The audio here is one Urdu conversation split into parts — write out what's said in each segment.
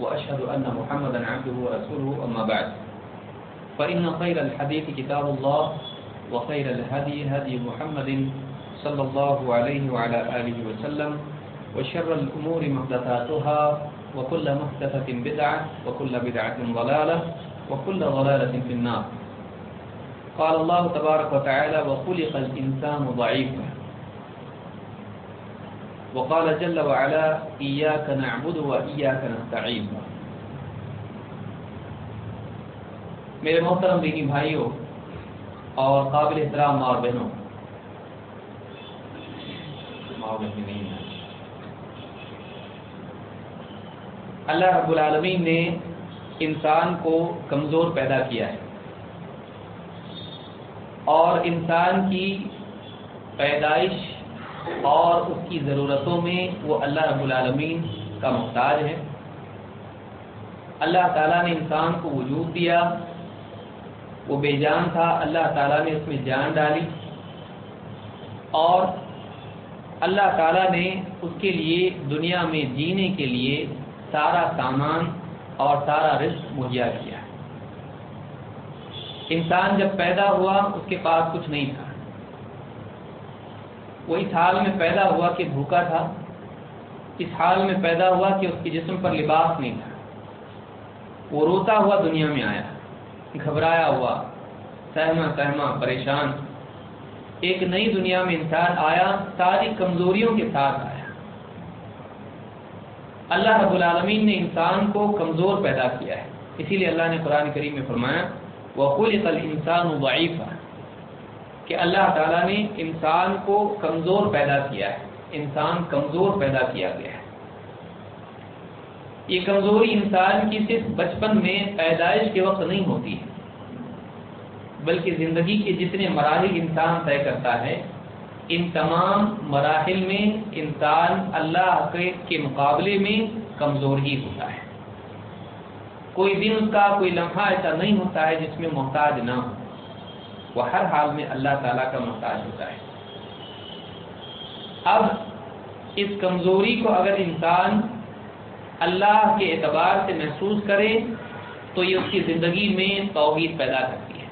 وأشهد أن محمدا عبده ورسوله، أما بعد. فإن خير الحديث كتاب الله، وخير الهدي هدي محمد صلى الله عليه وعلى آله وسلم، وشر الأمور محدثاتها، وكل محدثة بدعة، وكل بدعة ضلالة، وكل ضلالة في النار. قال الله تبارك وتعالى وخلق الإنسان ضعيفا وقال جل وعلا، إياك نعبد وإياك نستعين. میرے محترم دینی بھائیوں اور قابل احترام اور بہنوں اللہ رب العالمین نے انسان کو کمزور پیدا کیا ہے اور انسان کی پیدائش اور اس کی ضرورتوں میں وہ اللہ رب العالمین کا محتاج ہے۔ اللہ تعالیٰ نے انسان کو وجود دیا۔ وہ بے جان تھا۔ اللہ تعالیٰ نے اس میں جان ڈالی۔ اور اللہ تعالیٰ نے اس کے لیے دنیا میں جینے کے لیے سارا سامان اور سارا رزق مہیا کیا۔ انسان جب پیدا ہوا، اس کے پاس کچھ نہیں تھا۔ وہ اس حال میں پیدا ہوا کہ بھوکا تھا، اس حال میں پیدا ہوا کہ اس کے جسم پر لباس نہیں تھا۔ وہ روتا ہوا دنیا میں آیا، گھبرایا ہوا، سہما سہما، پریشان۔ ایک نئی دنیا میں انسان آیا، ساری کمزوریوں کے ساتھ آیا۔ اللہ رب العالمین نے انسان کو کمزور پیدا کیا ہے۔ اسی لیے اللہ نے قرآن کریم میں فرمایا وہ خل قل انسان ضعیف کہ اللہ تعالیٰ نے انسان کو کمزور پیدا کیا ہے، انسان کمزور پیدا کیا گیا ہے۔ یہ کمزوری انسان کی صرف بچپن میں پیدائش کے وقت نہیں ہوتی ہے، بلکہ زندگی کے جتنے مراحل انسان طے کرتا ہے، ان تمام مراحل میں انسان اللہ کے مقابلے میں کمزور ہی ہوتا ہے۔ کوئی دن اس کا کوئی لمحہ ایسا نہیں ہوتا ہے جس میں محتاج نہ ہو۔ وہ ہر حال میں اللہ تعالیٰ کا محتاج ہوتا ہے۔ اب اس کمزوری کو اگر انسان اللہ کے اعتبار سے محسوس کرے، تو یہ اس کی زندگی میں توحید پیدا کرتی ہے۔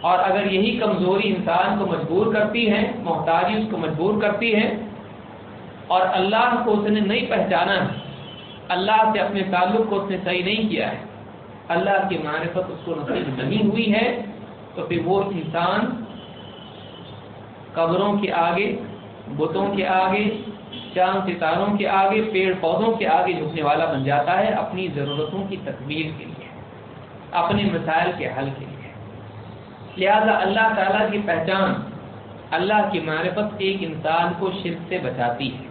اور اگر یہی کمزوری انسان کو مجبور کرتی ہے، محتاجی اس کو مجبور کرتی ہے، اور اللہ کو اس نے نہیں پہچانا ہے اللہ سے اپنے تعلق کو اس نے صحیح نہیں کیا ہے، اللہ کی معرفت اس کو نصیب نہیں ہوئی ہے تو پھر وہ انسان قبروں کے آگے، بتوں کے آگے، چاند ستاروں کے آگے، پیڑ پودوں کے آگے جھکنے والا بن جاتا ہے اپنی ضرورتوں کی تکمیل کے لیے، اپنے مسائل کے حل کے لیے۔ لہذا اللہ تعالیٰ کی پہچان، اللہ کی معرفت ایک انسان کو شرک سے بچاتی ہے۔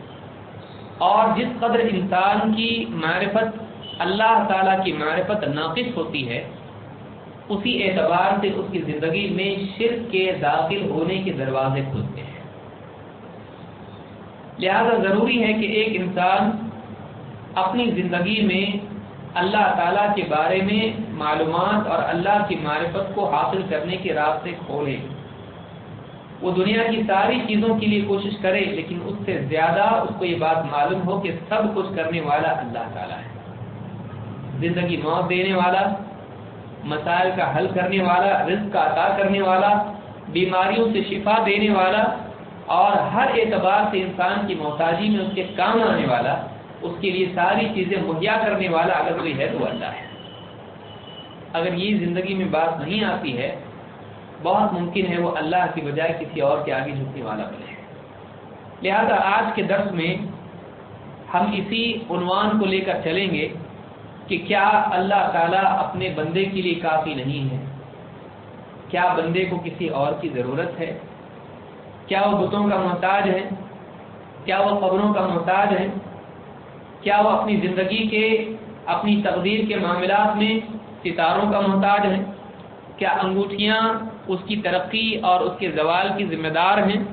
اور جس قدر انسان کی معرفت، اللہ تعالیٰ کی معرفت ناقص ہوتی ہے اسی اعتبار سے اس کی زندگی میں شرک کے داخل ہونے کے دروازے کھلتے ہیں۔ لہذا ضروری ہے کہ ایک انسان اپنی زندگی میں اللہ تعالیٰ کے بارے میں معلومات اور اللہ کی معرفت کو حاصل کرنے کے راستے کھولے۔ وہ دنیا کی ساری چیزوں کے لیے کوشش کرے، لیکن اس سے زیادہ اس کو یہ بات معلوم ہو کہ سب کچھ کرنے والا اللہ تعالیٰ ہے۔ زندگی موت دینے والا مسائل کا حل کرنے والا، رزق کا عطا کرنے والا، بیماریوں سے شفا دینے والا، اور ہر اعتبار سے انسان کی محتاجی میں اس کے کام آنے والا، اس کے لیے ساری چیزیں مہیا کرنے والا اگر کوئی ہے تو اللہ ہے۔ اگر یہ زندگی میں بات نہیں آتی ہے، بہت ممکن ہے وہ اللہ کی بجائے کسی اور کے آگے جھکنے والا بنے۔ لہذا آج کے درس میں ہم اسی عنوان کو لے کر چلیں گے۔ کہ کیا اللہ تعالیٰ اپنے بندے کے لیے کافی نہیں ہے؟ کیا بندے کو کسی اور کی ضرورت ہے؟ کیا وہ بتوں کا محتاج ہے؟ کیا وہ قبروں کا محتاج ہے؟ کیا وہ اپنی زندگی کے، اپنی تقدیر کے معاملات میں ستاروں کا محتاج ہے؟ کیا انگوٹھیاں اس کی ترقی اور اس کے زوال کی ذمہ دار ہیں؟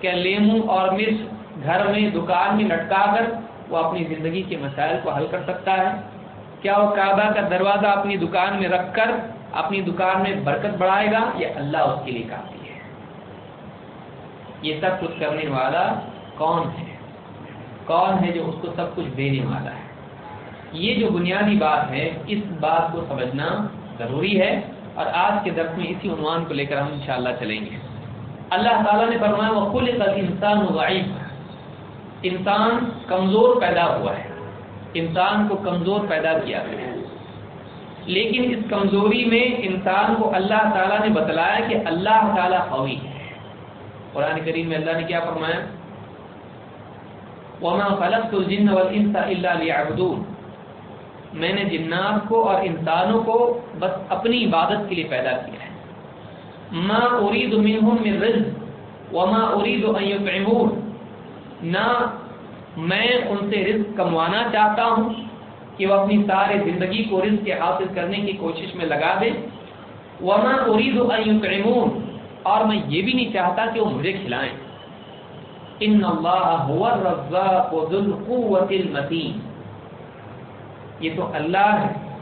کیا لیمو اور مرچ گھر میں، دکان میں لٹکا کر وہ اپنی زندگی کے مسائل کو حل کر سکتا ہے؟ کیا وہ کعبہ کا دروازہ اپنی دکان میں رکھ کر اپنی دکان میں برکت بڑھائے گا؟ یا اللہ اس کے لیے کافی ہے۔ یہ سب کچھ کرنے والا کون ہے؟ کون ہے جو اس کو سب کچھ دینے والا ہے؟ یہ جو بنیادی بات ہے، اس بات کو سمجھنا ضروری ہے۔ اور آج کے درس میں اسی عنوان کو لے کر ہم انشاءاللہ چلیں گے۔ اللہ تعالیٰ نے فرمایا وہ کل انسان ضعیف انسان کمزور پیدا ہوا ہے۔ انسان کو کمزور پیدا کیا۔ ہے لیکن اس کمزوری میں انسان کو اللہ تعالیٰ نے بتلایا کہ اللہ تعالیٰ قوی ہے۔ قرآن کریم میں اللہ نے کیا فرمایا؟ وما خلقت الجن والانس الا ليعبدون۔ میں نے جنات کو اور انسانوں کو بس اپنی عبادت کے لیے پیدا کیا ہے۔ ما اريد منهم من رزق وما اريد ان يطعمون۔ نہ میں ان سے رزق کموانا چاہتا ہوں کہ وہ اپنی سارے زندگی کو رزق کے حاصل کرنے کی کوشش میں لگا دے۔ وما اريد ان اور میں یہ بھی نہیں چاہتا کہ وہ مجھے کھلائیں۔ ان اللہ هو الرزاق ذو المتین یہ تو اللہ ہے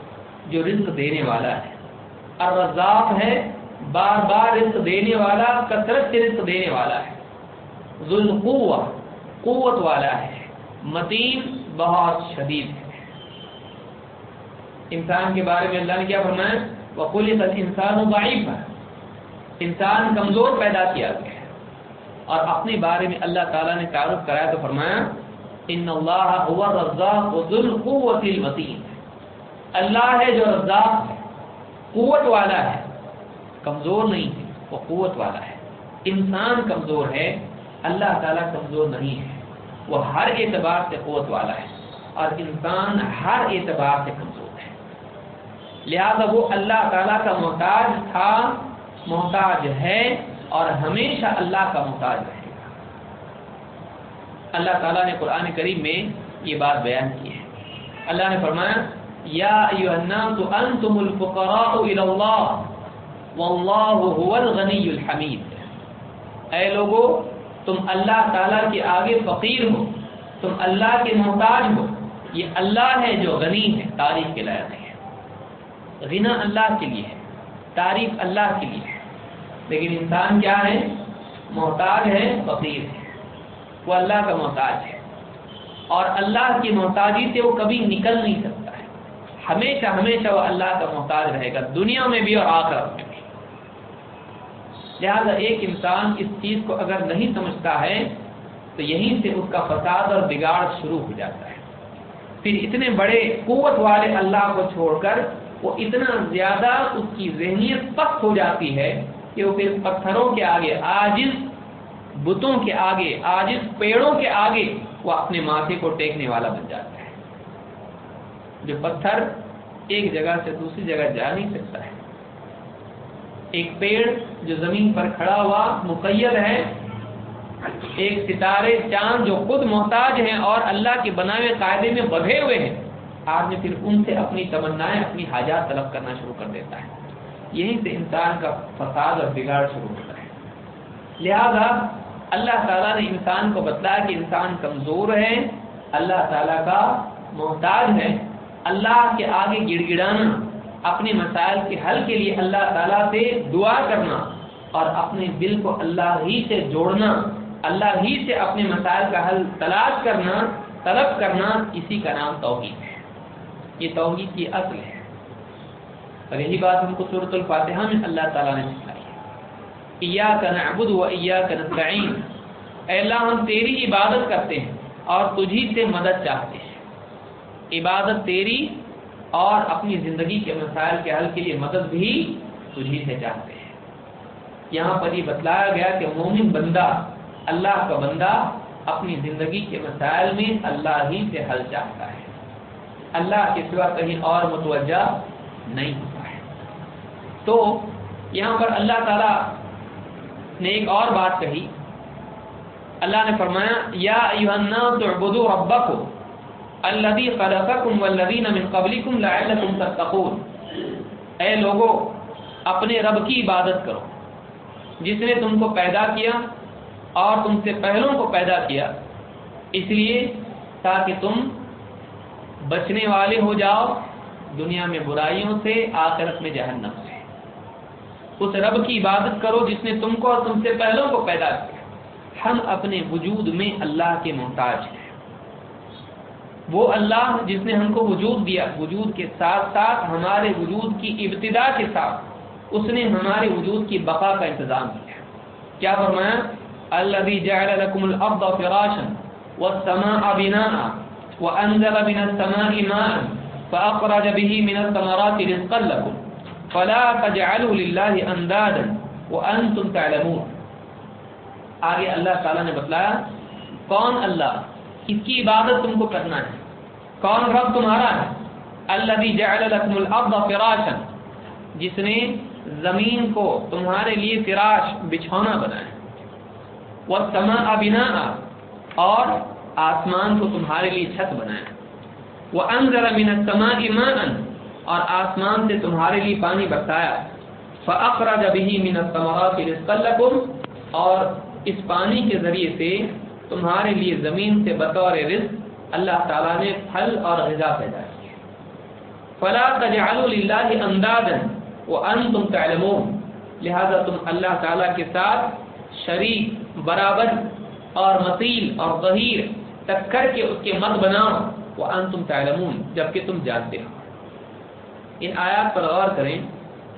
جو رزق دینے والا ہے۔ الرزاق ہے بار بار رزق دینے والا، کثرت سے رزق دینے والا ہے۔ ذو القوة، قوت والا ہے۔ متین بہت شدید۔ ہے انسان کے بارے میں اللہ نے کیا فرمایا؟ وقل انسان ضعیف ہے انسان کمزور پیدا کیا گیا ہے۔ اور اپنے بارے میں اللہ تعالیٰ نے تعارف کرایا تو فرمایا ان اللہ هو الرزاق ذو القوة المتین اللہ ہے جو رزاق ہے، قوت والا ہے، کمزور نہیں ہے، وہ قوت والا ہے۔ انسان کمزور ہے، اللہ تعالیٰ کمزور نہیں ہے۔ وہ ہر اعتبار سے قوت والا ہے اور انسان ہر اعتبار سے کمزور ہے۔ لہذا وہ اللہ تعالیٰ کا محتاج تھا، محتاج ہے اور ہمیشہ اللہ کا محتاج رہے گا۔ اللہ تعالیٰ نے قرآن کریم میں یہ بات بیان کی ہے۔ اللہ نے فرمایا، یا ایوہ الناس انتم الفقراء الى اللہ واللہ هو الغنی الحمید۔ اے لوگو تم اللہ تعالیٰ کے آگے فقیر ہو، تم اللہ کے محتاج ہو۔ یہ اللہ ہے جو غنی ہے تعریف کے لائق ہے۔ غنا اللہ کے لیے ہے تعریف اللہ کے لیے ہے۔ لیکن انسان کیا ہے؟ محتاج ہے، فقیر ہے۔ وہ اللہ کا محتاج ہے۔ اور اللہ کی محتاجی سے وہ کبھی نکل نہیں سکتا ہے۔ ہمیشہ ہمیشہ وہ اللہ کا محتاج رہے گا، دنیا میں بھی اور آخرت میں۔ لہذا ایک انسان اس چیز کو اگر نہیں سمجھتا ہے، تو یہیں سے اس کا فساد اور بگاڑ شروع ہو جاتا ہے۔ پھر اتنے بڑے قوت والے اللہ کو چھوڑ کر وہ اتنا زیادہ اس کی ذہنیت پست ہو جاتی ہے کہ وہ پھر پتھروں کے آگے، آجز بتوں کے آگے، آجز پیڑوں کے آگے وہ اپنے ماتھے کو ٹیکنے والا بن جاتا ہے۔ جو پتھر ایک جگہ سے دوسری جگہ جا نہیں سکتا ہے۔ ایک پیڑ جو زمین پر کھڑا ہوا مقید ہے، ایک ستارے چاند جو خود محتاج ہیں اور اللہ کے بنائے قاعدے میں بدھے ہوئے ہیں۔ آدمی پھر ان سے اپنی تمنائیں، اپنی حاجات طلب کرنا شروع کر دیتا ہے۔ یہیں سے انسان کا فساد اور بگاڑ شروع ہوتا ہے۔ لہذا اللہ تعالیٰ نے انسان کو بتلایا کہ انسان کمزور ہے، اللہ تعالیٰ کا محتاج ہے۔ اللہ کے آگے گڑ گڑانا اپنے مسائل کے حل کے لیے اللہ تعالیٰ سے دعا کرنا اور اپنے دل کو اللہ ہی سے جوڑنا، اللہ ہی سے اپنے مسائل کا حل تلاش کرنا، طلب کرنا، اسی کا نام توحید ہے۔ یہ توحید کی اصل ہے۔ اور یہی بات ہم کو صورت الفاتحہ میں اللہ تعالیٰ نے سکھائی ہے۔ ایاک نعبد و ایاک اے اللہ، ہم تیری عبادت کرتے ہیں اور تجھی سے مدد چاہتے ہیں۔ عبادت تیری اور اپنی زندگی کے مسائل کے حل کے لیے مدد بھی تجھی سے چاہتے ہیں۔ یہاں پر یہ بتلایا گیا کہ مومن بندہ، اللہ کا بندہ، اپنی زندگی کے مسائل میں اللہ ہی سے حل چاہتا ہے۔ اللہ کے سوا کہیں اور متوجہ نہیں ہوتا ہے۔ تو یہاں پر اللہ تعالی نے ایک اور بات کہی۔ اللہ نے فرمایا، یا ایوہ الناس اعبدوا ربکم۔ الذي خلقكم والذين من قبلكم لعلكم تتقون۔ اے لوگوں اپنے رب کی عبادت کرو۔ جس نے تم کو پیدا کیا اور تم سے پہلوں کو پیدا کیا، اس لیے تاکہ تم بچنے والے ہو جاؤ دنیا میں برائیوں سے، آخرت میں جہنم سے۔ اس رب کی عبادت کرو جس نے تم کو اور تم سے پہلوں کو پیدا کیا۔ ہم اپنے وجود میں اللہ کے محتاج ہیں۔ وہ اللہ جس نے ہم کو وجود دیا، وجود کے ساتھ ساتھ ہمارے وجود کی ابتدا کے ساتھ اس نے ہمارے وجود کی بقا کا انتظام کیا۔ کیا فرمایا؟ الذي جعل لكم الارض فراشا والسماء بناء وانزل من السماء ماء فاخرج به من الثمرات رزقا لكم فلا تجعلوا لله اندادا وانتم تعلمون۔ آگے اللہ تعالیٰ نے بتلایا، کون اللہ؟ کس کی عبادت تم کو کرنا ہے؟ کون رب تمہارا ہے؟ الذي جعل لكم الارض فراشا۔ جس نے زمین کو تمہارے لیے فراش، بچھونا بنایا۔ والسماء بناء، اور آسمان کو تمہارے لیے چھت بنایا۔ وانزل من السماء ماء، اور آسمان سے تمہارے لیے پانی برسایا فاخرج به من الثمرات رزقا لكم، اور اس پانی کے ذریعے سے تمہارے لیے زمین سے بطور رزق اللہ تعالیٰ نے پھل اور غذا پیدا کی فلا تجعلوا لله اندادا وانتم تعلمون۔ لہذا تم اللہ تعالیٰ کے ساتھ شریک، برابر اور مثیل اور ظہیر تک کر کے اس کے مت بناؤ۔ وانتم تعلمون۔ جبکہ تم جانتے ہو۔ ان آیات پر غور کریں۔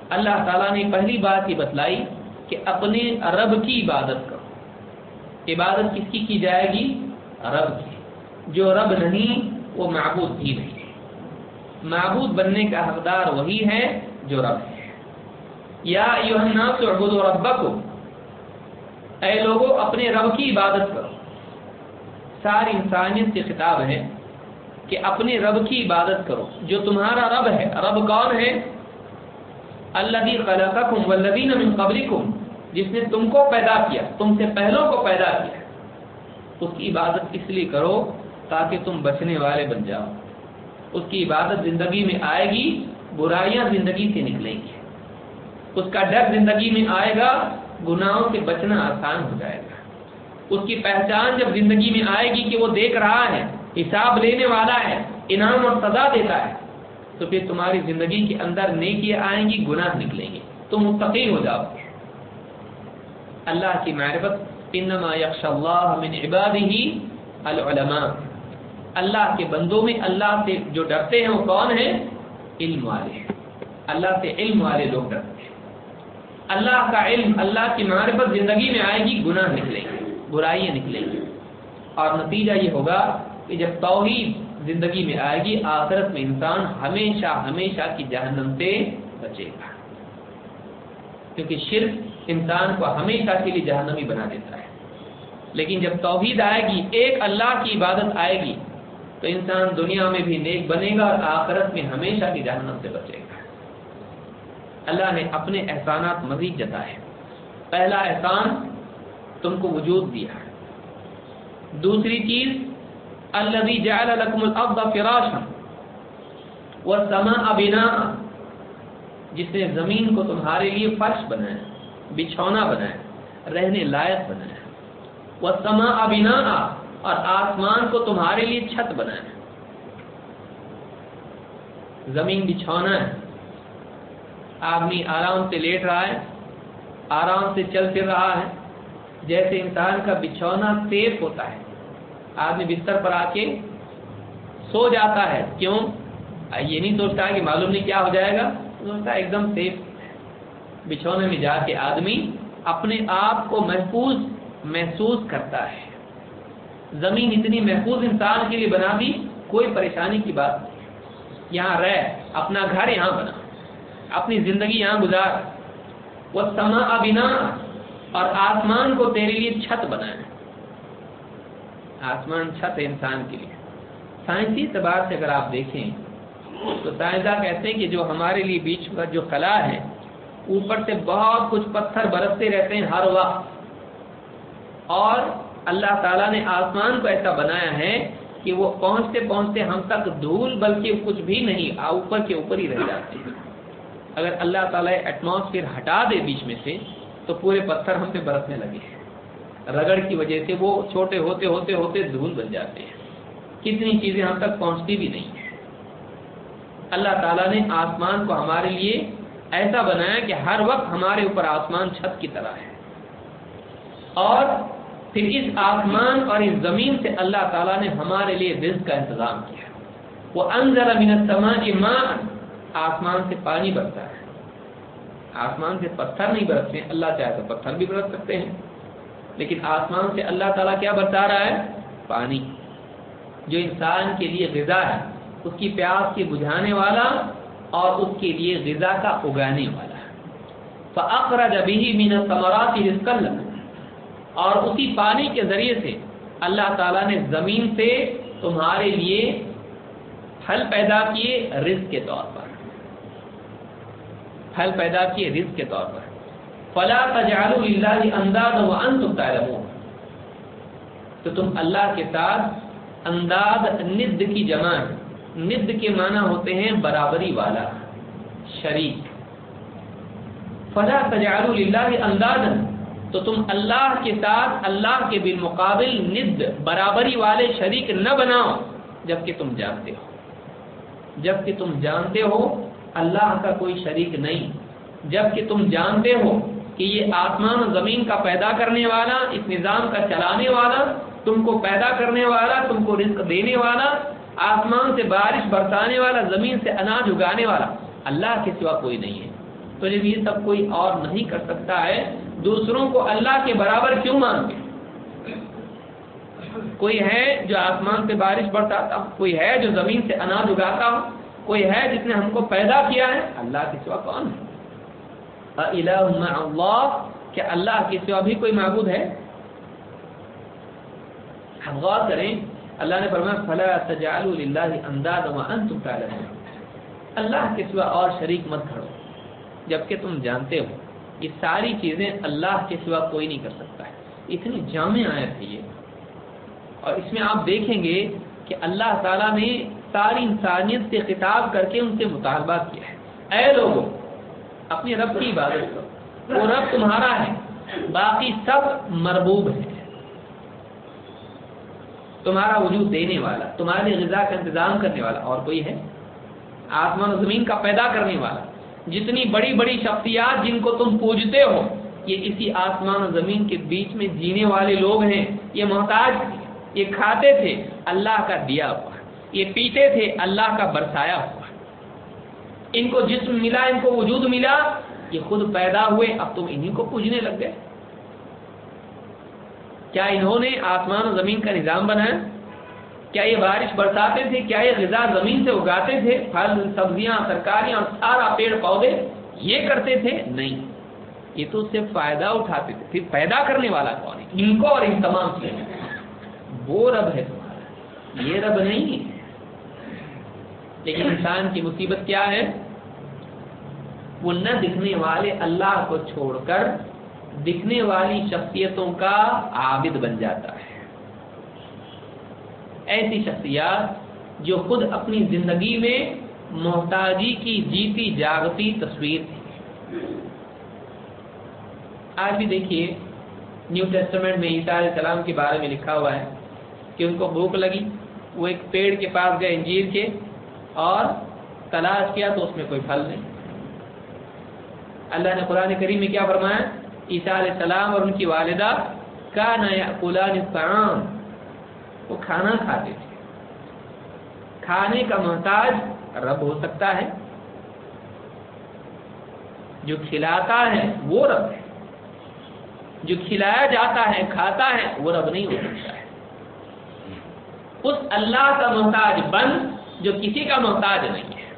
اللہ تعالیٰ نے پہلی بات یہ بتلائی کہ اپنے رب کی عبادت کرو۔ عبادت کس کی کی جائے گی؟ رب کی۔ جو رب نہیں، وہ معبود بھی نہیں۔ معبود بننے کا حقدار وہی ہے جو رب ہے۔ یا الناس اعبدوا ربکم۔ اے لوگوں اپنے رب کی عبادت کرو۔ ساری انسانیت سے خطاب ہے کہ اپنے رب کی عبادت کرو۔ جو تمہارا رب ہے، رب کون ہے؟ الذي خلقكم والذين من قبلكم جس نے تم کو پیدا کیا، تم سے پہلوں کو پیدا کیا۔ اس کی عبادت اس لیے کرو تاکہ تم بچنے والے بن جاؤ۔ اس کی عبادت زندگی میں آئے گی، برائیاں زندگی سے نکلیں گی۔ اس کا ڈر زندگی میں آئے گا، گناہوں سے بچنا آسان ہو جائے گا۔ اس کی پہچان جب زندگی میں آئے گی کہ وہ دیکھ رہا ہے، حساب لینے والا ہے، انعام اور سزا دیتا ہے، تو پھر تمہاری زندگی کے اندر نیکیاں آئیں گی، گناہ نکلیں گے۔ تم مستقل ہو جاؤ اللہ کی معرفت، انما یخش اللہ من عباده العلماء۔ اللہ کے بندوں میں اللہ سے جو ڈرتے ہیں وہ کون ہیں؟ علم والے اللہ سے علم والے لوگ ڈرتے ہیں۔ اللہ کا علم اللہ کی معرفت زندگی میں آئے گی، گناہ نکلیں گے برائیاں نکلیں گی۔ اور نتیجہ یہ ہوگا کہ جب توحید زندگی میں آئے گی، آخرت میں انسان ہمیشہ ہمیشہ کی جہنم سے بچے گا۔ کیونکہ شرک انسان کو ہمیشہ کے لیے جہنمی بنا دیتا ہے۔ لیکن جب توحید آئے گی، ایک اللہ کی عبادت آئے گی تو انسان دنیا میں بھی نیک بنے گا اور آخرت میں ہمیشہ کی جہنم سے بچے گا۔ اللہ نے اپنے احسانات مزید جتائے۔ پہلا احسان، تم کو وجود دیا۔ دوسری چیز الذي جعل لكم الارض فراشا والسماء بناء، جس نے زمین کو تمہارے لیے فرش بنایا، بچھونا بنایا، رہنے لائق بنایا۔ والسماء بناء اور آسمان کو تمہارے لیے چھت بنایا زمین بچھونا ہے۔ آدمی آرام سے لیٹ رہا ہے، آرام سے چل پھر رہا ہے۔ جیسے انسان کا بچھونا سیف ہوتا ہے۔ آدمی بستر پر آ کے سو جاتا ہے۔ کیوں؟ یہ نہیں سوچتا کہ معلوم نہیں کیا ہو جائے گا۔ سوچتا ایک دم سیف بچھونے میں جا کے آدمی اپنے آپ کو محفوظ محسوس کرتا ہے۔ زمین اتنی محفوظ انسان کے لیے بنا دی، کوئی پریشانی کی بات نہیں۔ یہاں رہ، اپنا گھر یہاں بنا۔ اپنی زندگی یہاں گزار۔ وہ سما بنا، اور آسمان کو تیرے لیے چھت بنائے۔ آسمان چھت ہے انسان کے لیے۔ سائنسی اعتبار سے اگر آپ دیکھیں، تو سائنسداں کہتے ہیں کہ جو ہمارے لیے بیچ کا جو خلا ہے، اوپر سے بہت کچھ پتھر برستے رہتے ہیں ہر وقت۔ اور اللہ تعالیٰ نے آسمان کو ایسا بنایا ہے کہ وہ پہنچتے پہنچتے ہم تک دھول بلکہ کچھ بھی نہیں اوپر کے اوپر ہی رہ جاتے ہیں۔ اگر اللہ تعالیٰ ایٹماسفیئر ہٹا دے بیچ میں سے، تو پورے پتھر ہم پہ برتنے لگے۔ ہیں رگڑ کی وجہ سے وہ چھوٹے ہوتے ہوتے ہوتے دھول بن جاتے ہیں۔ کتنی چیزیں ہم تک پہنچتی بھی نہیں۔ ہیں اللہ تعالیٰ نے آسمان کو ہمارے لیے ایسا بنایا کہ ہر وقت ہمارے اوپر آسمان چھت کی طرح ہے۔ اور پھر اس آسمان اور اس زمین سے اللہ تعالیٰ نے ہمارے لیے رزق کا انتظام کیا۔ وہ انضر امین ماں آسمان سے پانی برتا ہے۔ آسمان سے پتھر نہیں برتتے اللہ چاہے تو پتھر بھی برت سکتے ہیں۔ لیکن آسمان سے اللہ تعالیٰ کیا برتا رہا ہے؟ پانی۔ جو انسان کے لیے غذا ہے، اس کی پیاس کی بجھانے والا اور اس کے لیے غذا کا اگانے والا فخر جبھی مین ثمرات رزق اور اسی پانی کے ذریعے سے اللہ تعالیٰ نے زمین سے تمہارے لیے پھل پیدا کیے رزق کے طور پر۔ پھل پیدا کیے رزق کے طور پر۔ فلا تجعلوا للہ انداز وانتم تعلمون۔ تو تم اللہ کے ساتھ انداز ند کی جمع ند کے معنی ہوتے ہیں برابری والا، شریک۔ فلا تجعلوا للہ انداز تو تم اللہ کے ساتھ اللہ کے بالمقابل ند برابری والے شریک نہ بناؤ، جبکہ تم جانتے ہو۔ جبکہ تم جانتے ہو اللہ کا کوئی شریک نہیں، جبکہ تم جانتے ہو کہ یہ آسمان و زمین کا پیدا کرنے والا، اس نظام کا چلانے والا، تم کو پیدا کرنے والا، تم کو رزق دینے والا، آسمان سے بارش برسانے والا، زمین سے اناج اگانے والا، اللہ کے سوا کوئی نہیں ہے۔ تو جب یہ سب کوئی اور نہیں کر سکتا ہے دوسروں کو اللہ کے برابر کیوں مانتے؟ کوئی ہے جو آسمان سے بارش برساتا ہو؟ کوئی ہے جو زمین سے اناج اگاتا ہو؟ کوئی ہے جس نے ہم کو پیدا کیا ہے؟ اللہ کے سوا کون ہے؟ اللہ کیا اللہ کے سوا بھی کوئی معبود ہے؟ ہم غور کریں، اللہ نے فرمایا، فلا تجعلوا للہ انداز وانتم تعلمون۔ اللہ کے سوا اور شریک مت کھڑو، جبکہ تم جانتے ہو۔ یہ ساری چیزیں اللہ کے سوا کوئی نہیں کر سکتا ہے۔ اتنی جامع آیت ہے یہ۔ اور اس میں آپ دیکھیں گے کہ اللہ تعالیٰ نے ساری انسانیت سے خطاب کر کے ان سے مطالبہ کیا ہے۔ اے لوگوں، اپنے رب کی عبادت کرو۔ وہ رب تمہارا ہے، باقی سب مربوب ہے تمہارا وجود دینے والا، تمہارے غذا کا انتظام کرنے والا اور کوئی ہے؟ آسمان و زمین کا پیدا کرنے والا۔ جتنی بڑی بڑی شخصیات جن کو تم پوجتے ہو، یہ اسی آسمان و زمین کے بیچ میں جینے والے لوگ ہیں۔ یہ محتاج یہ کھاتے تھے، اللہ کا دیا ہوا۔ یہ پیتے تھے، اللہ کا برسایا ہوا۔ ان کو جسم ملا، ان کو وجود ملا، یہ خود پیدا ہوئے، اب تم انہیں کو پوجنے لگ گئے۔ کیا انہوں نے آسمان و زمین کا نظام بنایا؟ کیا یہ بارش برساتے تھے؟ کیا یہ غذا زمین سے اگاتے تھے؟ پھل، سبزیاں، ترکاریاں اور سارا پیڑ پودے یہ کرتے تھے؟ نہیں۔ یہ تو اس سے فائدہ اٹھاتے تھے۔ پھر پیدا کرنے والا کون ہے؟ ان کو اور ان تمام چیزیں وہ رب ہے تمہارا۔ یہ رب نہیں ہے۔ لیکن انسان کی مصیبت کیا ہے؟ وہ نہ دکھنے والے اللہ کو چھوڑ کر دکھنے والی شخصیتوں کا عابد بن جاتا ہے۔ ایسی شخصیات جو خود اپنی زندگی میں محتاجی کی جیتی جاگتی تصویر تھی آج بھی دیکھیے، نیو ٹیسٹمنٹ میں عیسیٰ علیہ السلام کے بارے میں لکھا ہوا ہے کہ ان کو بھوک لگی، وہ ایک پیڑ کے پاس گئے انجیر کے اور تلاش کیا تو اس میں کوئی پھل نہیں۔ اللہ نے قرآن کریم میں کیا فرمایا؟ عیسیٰ علیہ السلام اور ان کی والدہ کا نیا قلان وہ کھانا کھاتے تھے۔ کھانے کا محتاج رب ہو سکتا ہے۔ جو کھلاتا ہے وہ رب ہے۔ جو کھلایا جاتا ہے، کھاتا ہے، وہ رب نہیں ہو سکتا ہے۔ اس اللہ کا محتاج بن جو کسی کا محتاج نہیں ہے۔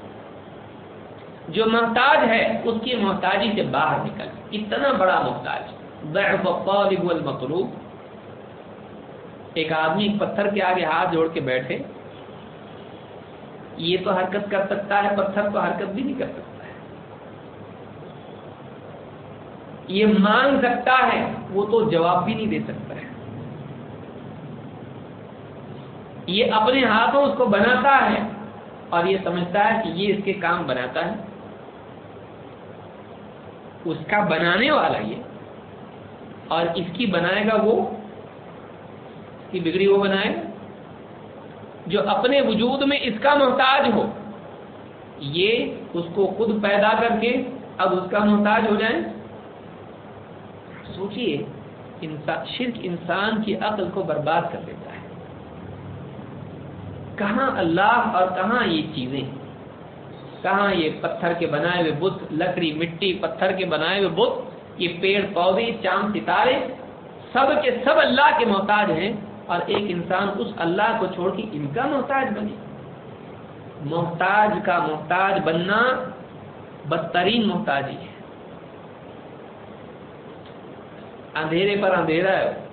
جو محتاج ہے، اس کی محتاجی سے باہر نکل۔ اتنا بڑا محتاج۔ ضعف الطالب والمطلوب۔ ایک آدمی ایک پتھر کے آگے ہاتھ جوڑ کے بیٹھے، یہ تو حرکت کر سکتا ہے، پتھر تو حرکت بھی نہیں کر سکتا ہے۔ یہ مانگ سکتا ہے، وہ تو جواب بھی نہیں دے سکتا ہے۔ یہ اپنے ہاتھوں اس کو بناتا ہے اور یہ سمجھتا ہے کہ یہ اس کے کام بناتا ہے۔ اس کا بنانے والا یہ، اور اس کی بنائے گا وہ کی بگڑی وہ بنائے، جو اپنے وجود میں اس کا محتاج ہو، یہ اس کو خود پیدا کر کے اب اس کا محتاج ہو جائے۔ سوچئے شرک انسان کی عقل کو برباد کر دیتا ہے۔ کہاں اللہ اور کہاں یہ چیزیں؟ کہاں یہ پتھر کے بنائے ہوئے بت، لکڑی، مٹی، پتھر کے بنائے ہوئے بت، یہ پیڑ، پودے، چاند، ستارے، سب کے سب اللہ کے محتاج ہیں۔ اور ایک انسان اس اللہ کو چھوڑ کے ان کا محتاج بنے۔ محتاج کا محتاج بننا بدترین محتاجی ہے۔ اندھیرے پر اندھیرا ہے۔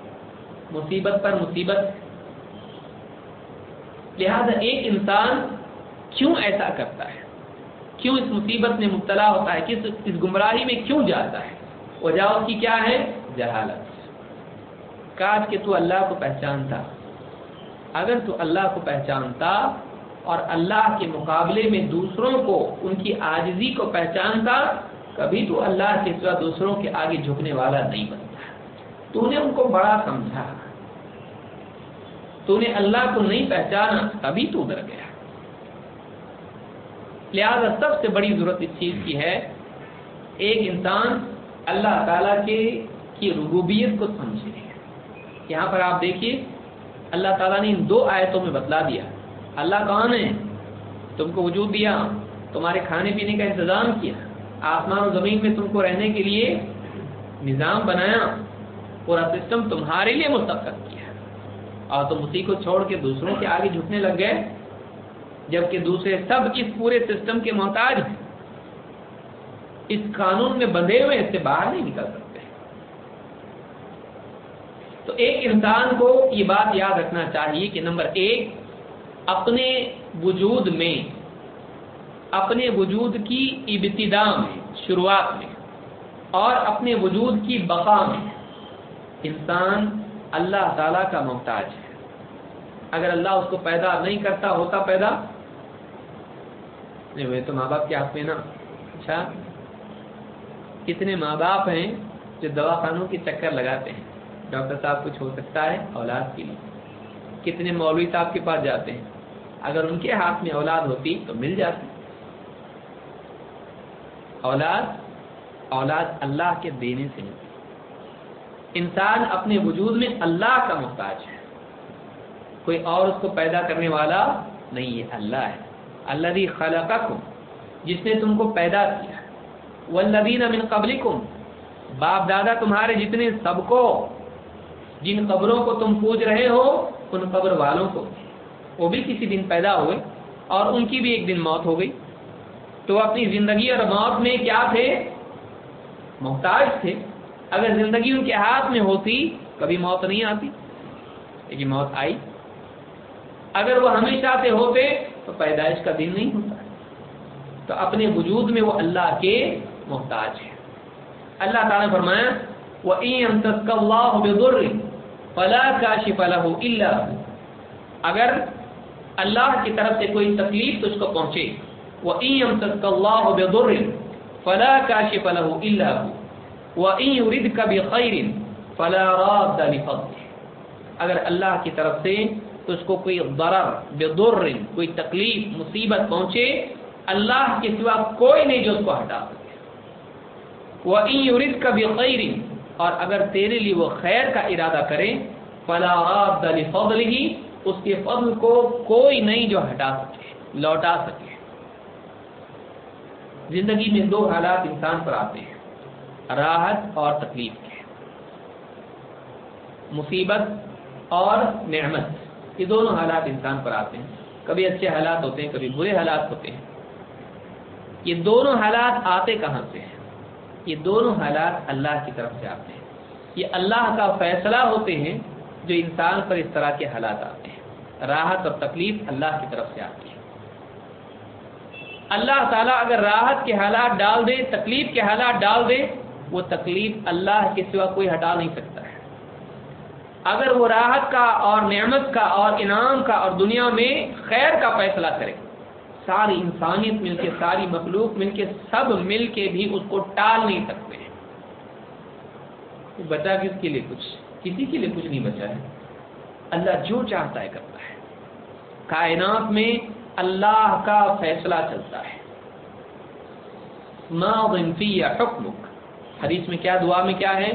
مصیبت پر مصیبت لہذا ایک انسان کیوں ایسا کرتا ہے؟ کیوں اس مصیبت میں مبتلا ہوتا ہے؟ کس اس گمراہی میں کیوں جاتا ہے؟ وجہ اس کی کیا ہے؟ جہالت۔ کاش کہ تو اللہ کو پہچانتا۔ اگر تو اللہ کو پہچانتا اور اللہ کے مقابلے میں دوسروں کو، ان کی آجزی کو پہچانتا، کبھی تو اللہ کے سوا دوسروں کے آگے جھکنے والا نہیں بنتا۔ تو نے ان کو بڑا سمجھا۔ تو نے اللہ کو نہیں پہچانا، تبھی تو ڈر گیا۔ لہذا سب سے بڑی ضرورت اس چیز کی ہے، ایک انسان اللہ تعالی کے، کی ربوبیت کو سمجھے۔ یہاں پر آپ دیکھیے، اللہ تعالیٰ نے ان دو آیتوں میں بتلا دیا۔ اللہ کون ہے تم کو وجود دیا، تمہارے کھانے پینے کا انتظام کیا، آسمان و زمین میں تم کو رہنے کے لیے نظام بنایا پورا سسٹم تمہارے لیے مستقل کیا۔ اور تم اسی کو چھوڑ کے دوسروں کے آگے جھکنے لگ گئے، جبکہ دوسرے سب اس پورے سسٹم کے محتاج ہیں۔ اس قانون میں بندھے ہوئے اس سے باہر نہیں نکل سکتے۔ تو ایک انسان کو یہ بات یاد رکھنا چاہیے کہ نمبر ایک، اپنے وجود میں، اپنے وجود کی ابتدا میں، شروعات میں، اور اپنے وجود کی بقا میں انسان اللہ تعالی کا محتاج ہے۔ اگر اللہ اس کو پیدا نہیں کرتا، ہوتا پیدا؟ نہیں تو ماں باپ کے ہاتھ میں نا۔ اچھا کتنے ماں باپ ہیں جو دواخانوں کے چکر لگاتے ہیں؟ ڈاکٹر صاحب کچھ ہو سکتا ہے؟ اولاد کے لیے۔ کتنے مولوی صاحب کے پاس جاتے ہیں؟ اگر ان کے ہاتھ میں اولاد ہوتی تو مل جاتی۔ اولاد اولاد اللہ کے دینے سے ملتی انسان اپنے وجود میں اللہ کا محتاج ہے۔ کوئی اور اس کو پیدا کرنے والا نہیں ہے، اللہ ہے۔ اللہ خلقکم، جس نے تم کو پیدا کیا۔ والذین من قبلکم، باپ دادا تمہارے جتنے سب کو جن قبروں کو تم پوج رہے ہو، ان قبر والوں کو۔ وہ بھی کسی دن پیدا ہوئے اور ان کی بھی ایک دن موت ہو گئی۔ تو اپنی زندگی اور موت میں کیا تھے؟ محتاج تھے۔ اگر زندگی ان کے ہاتھ میں ہوتی، کبھی موت نہیں آتی۔ لیکن موت آئی۔ اگر وہ ہمیشہ سے ہوتے، تو پیدائش کا دن نہیں ہوتا۔ تو اپنے وجود میں وہ اللہ کے محتاج ہے اللہ تعالیٰ نے فرمایا وہ فلا کاشف له الا اگر اللہ کی طرف سے کوئی تکلیف تجھ کو پہنچے، وَإِن يَمْسَسْكَ اللَّهُ بِضُرٍّ فَلَا كَاشِفَ لَهُ إِلَّا هُ وَإِن يُرِدْكَ بِخَيْرٍ فَلَا رَادَّ لِفَضْلِهِ. اگر اللہ کی طرف سے تجھ کو کوئی ضرر، بضر، کوئی تکلیف، مصیبت پہنچے، اللہ کے سوا کوئی نہیں جو اس کو ہٹا سکے. وہ وَإِن يُرِدْكَ بِخَيْرٍ اور اگر تیرے لیے وہ خیر کا ارادہ کرے فلا فضل ہی اس کے فضل کو کوئی نہیں جو ہٹا سکے، لوٹا سکے۔ زندگی میں دو حالات انسان پر آتے ہیں، راحت اور تکلیف کے۔ مصیبت اور نعمت، یہ دونوں حالات انسان پر آتے ہیں۔ کبھی اچھے حالات ہوتے ہیں، کبھی برے حالات ہوتے ہیں۔ یہ دونوں حالات آتے کہاں سے ہیں؟ یہ دونوں حالات اللہ کی طرف سے آتے ہیں۔ یہ اللہ کا فیصلہ ہوتے ہیں جو انسان پر اس طرح کے حالات آتے ہیں۔ راحت اور تکلیف اللہ کی طرف سے آتی ہے۔ اللہ تعالیٰ اگر راحت کے حالات ڈال دے، تکلیف کے حالات ڈال دے، وہ تکلیف اللہ کے سوا کوئی ہٹا نہیں سکتا ہے۔ اگر وہ راحت کا اور نعمت کا اور انعام کا اور دنیا میں خیر کا فیصلہ کرے ساری انسانیت مل کے، ساری مخلوق مل کے، سب مل کے بھی اس کو ٹال نہیں سکتے۔ ہیں بچا کس کے لیے کچھ؟ کسی کے لیے کچھ نہیں بچا ہے۔ اللہ جو چاہتا ہے کرتا ہے۔ کائنات میں اللہ کا فیصلہ چلتا ہے۔ حکمک حدیث میں کیا، دعا میں کیا ہے؟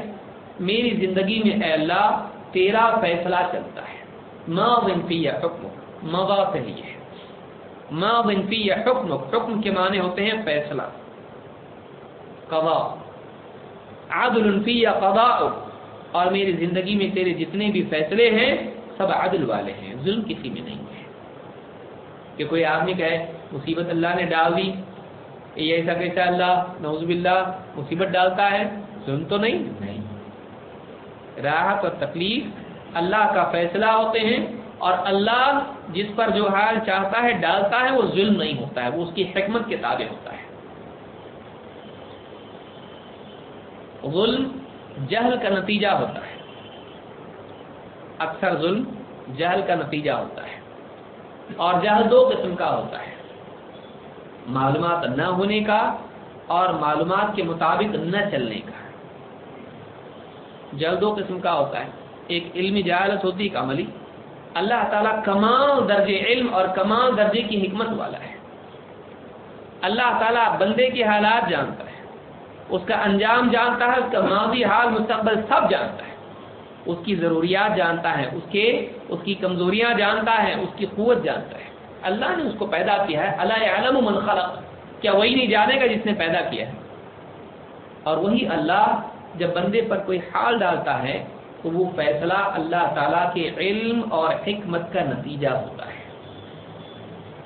میری زندگی میں اے اللہ، تیرا فیصلہ چلتا ہے۔ ماں ونفی حکم موا صحیح ہے۔ ماں ونفی حکم حکم کے معنی ہوتے ہیں فیصلہ قضا عدل فی یا قضا اور میری زندگی میں تیرے جتنے بھی فیصلے ہیں، سب عدل والے ہیں، ظلم کسی میں نہیں ہے۔ کہ کوئی آدمی کہے، مصیبت اللہ نے ڈال دی، یہ ایسا کیسا اللہ نوزب اللہ مصیبت ڈالتا ہے، ظلم تو نہیں نہیں۔ راحت اور تکلیف اللہ کا فیصلہ ہوتے ہیں اور اللہ جس پر جو حال چاہتا ہے، ڈالتا ہے، وہ ظلم نہیں ہوتا ہے، وہ اس کی حکمت کے تابع ہوتا ہے۔ ظلم جہل کا نتیجہ ہوتا ہے۔ اکثر ظلم جہل کا نتیجہ ہوتا ہے۔ اور جہل دو قسم کا ہوتا ہے۔ معلومات نہ ہونے کا اور معلومات کے مطابق نہ چلنے کا۔ جل دو قسم کا ہوتا ہے۔ ایک علمی جہالت ہوتی ہے عملی۔ اللہ تعالیٰ کمال درجے علم اور کمال درجے کی حکمت والا ہے۔ اللہ تعالیٰ بندے کے حالات جانتا ہے۔ اس کا انجام جانتا ہے، اس کا ماضی، حال، مستقبل سب جانتا ہے۔ اس کی ضروریات جانتا ہے، اس کے، اس کی کمزوریاں جانتا ہے، اس کی قوت جانتا ہے۔ اللہ نے اس کو پیدا کیا ہے۔ اللہ علم من خلق۔ کیا وہی نہیں جانے گا جس نے پیدا کیا ہے۔ اور وہی اللہ جب بندے پر کوئی حال ڈالتا ہے تو وہ فیصلہ اللہ تعالیٰ کے علم اور حکمت کا نتیجہ ہوتا ہے۔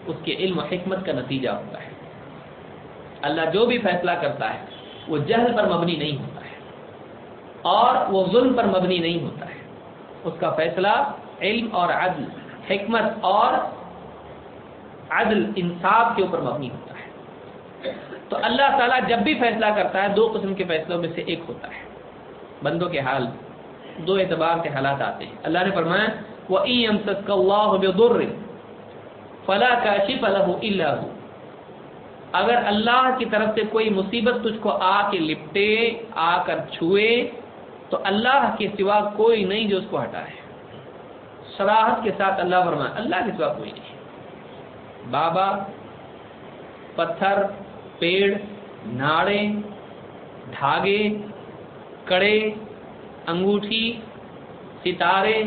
اس کے علم و حکمت کا نتیجہ ہوتا ہے۔ اللہ جو بھی فیصلہ کرتا ہے، وہ جہل پر مبنی نہیں ہوتا ہے۔ اور وہ ظلم پر مبنی نہیں ہوتا ہے۔ اس کا فیصلہ علم اور عدل، حکمت اور عدل، انصاف کے اوپر مبنی ہوتا ہے۔ تو اللہ تعالیٰ جب بھی فیصلہ کرتا ہے، دو قسم کے فیصلوں میں سے ایک ہوتا ہے۔ بندوں کے حال دو اعتبار کے حالات آتے ہیں۔ اللہ نے فرمایا وہ فلاں کا شف اللہ اگر اللہ کی طرف سے کوئی مصیبت تجھ کو آ کے لپٹے، آ کر چھوئے، تو اللہ کے سوا کوئی نہیں جو اس کو ہٹائے۔ سراحت کے ساتھ اللہ فرمایا، اللہ کے سوا کوئی نہیں۔ بابا، پتھر، پیڑ، ناڑے دھاگے کڑے انگوٹھی، ستارے،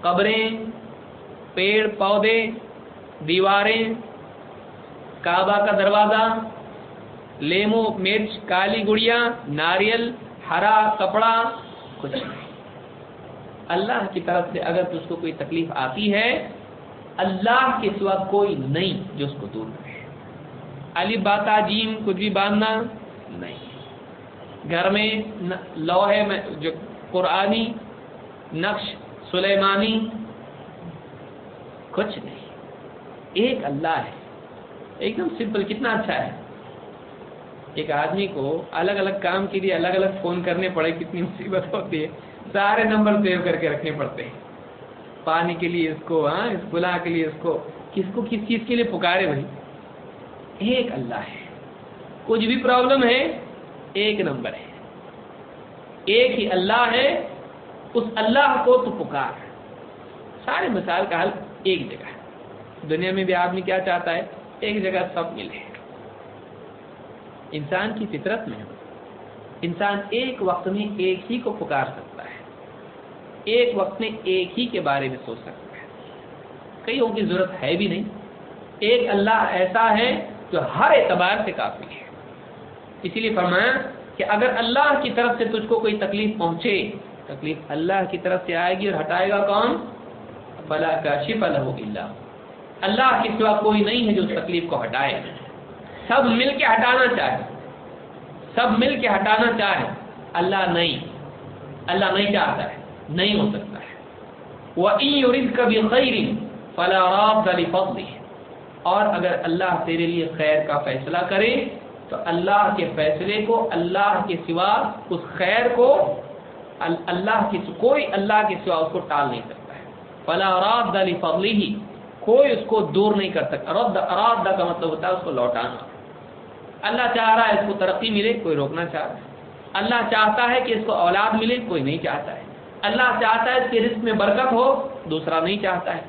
قبریں، پیڑ، پودے، دیواریں، کعبہ کا دروازہ، لیمو، مرچ، کالی گڑیا، ناریل، ہرا، کپڑا، کچھ نہیں۔ اللہ کی طرف سے اگر تجھ کو کوئی تکلیف آتی ہے، اللہ کے سوا کوئی نہیں جو اس کو دور کرے۔ علی باتا جیم، کچھ بھی باندھنا نہیں۔ گھر میں لوہے میں جو قرآنی نقش سلیمانی، کچھ نہیں۔ ایک اللہ ہے۔ ایک دم سمپل کتنا اچھا ہے۔ ایک آدمی کو الگ الگ کام کے لیے الگ الگ فون کرنے پڑے، کتنی مصیبت ہوتی ہے۔ سارے نمبر سیو کر کے رکھنے پڑتے ہیں۔ پانی کے لیے اس کو ہاں اس گلا کے لیے اس کو، کس کو کس چیز کے لیے پکارے بھائی؟ ایک اللہ ہے۔ کچھ بھی پرابلم ہے ایک نمبر ہے۔ ایک ہی اللہ ہے، اس اللہ کو تو پکار سارے مثال کا حل ایک جگہ ہے۔ دنیا میں بھی آدمی کیا چاہتا ہے؟ ایک جگہ سب ملے۔ انسان کی فطرت میں انسان ایک وقت میں ایک ہی کو پکار سکتا ہے۔ ایک وقت میں ایک ہی کے بارے میں سوچ سکتا ہے۔ کئیوں کی ضرورت ہے بھی نہیں۔ ایک اللہ ایسا ہے جو ہر اعتبار سے کافی ہے۔ اسی لیے فرمایا کہ اگر اللہ کی طرف سے تجھ کو کوئی تکلیف پہنچے، تکلیف اللہ کی طرف سے آئے گی اور ہٹائے گا کون؟ بلا کا شف اللہ اللہ کے سوا کوئی نہیں ہے جو اس تکلیف کو ہٹائے۔ سب مل کے ہٹانا چاہے۔ سب مل کے ہٹانا چاہے۔ اللہ نہیں۔ اللہ نہیں چاہتا ہے۔ نہیں ہو سکتا ہے۔ وہ عید کبھی خیر فلاں اور اگر اللہ تیرے لیے خیر کا فیصلہ کرے اللہ کے فیصلے کو، اللہ کے سوا اس خیر کو اللہ کی، کوئی اللہ کے سوا اس کو ٹال نہیں سکتا ہے۔ فلا راد علی فضلی ہی کوئی اس کو دور نہیں کر سکتا۔ رد اراد کا مطلب ہوتا ہے اس کو لوٹانا۔ اللہ چاہ رہا ہے اس کو ترقی ملے، کوئی روکنا چاہ رہا ہے۔ اللہ چاہتا ہے کہ اس کو اولاد ملے، کوئی نہیں چاہتا ہے۔ اللہ چاہتا ہے اس کے رزق میں برکت ہو، دوسرا نہیں چاہتا ہے۔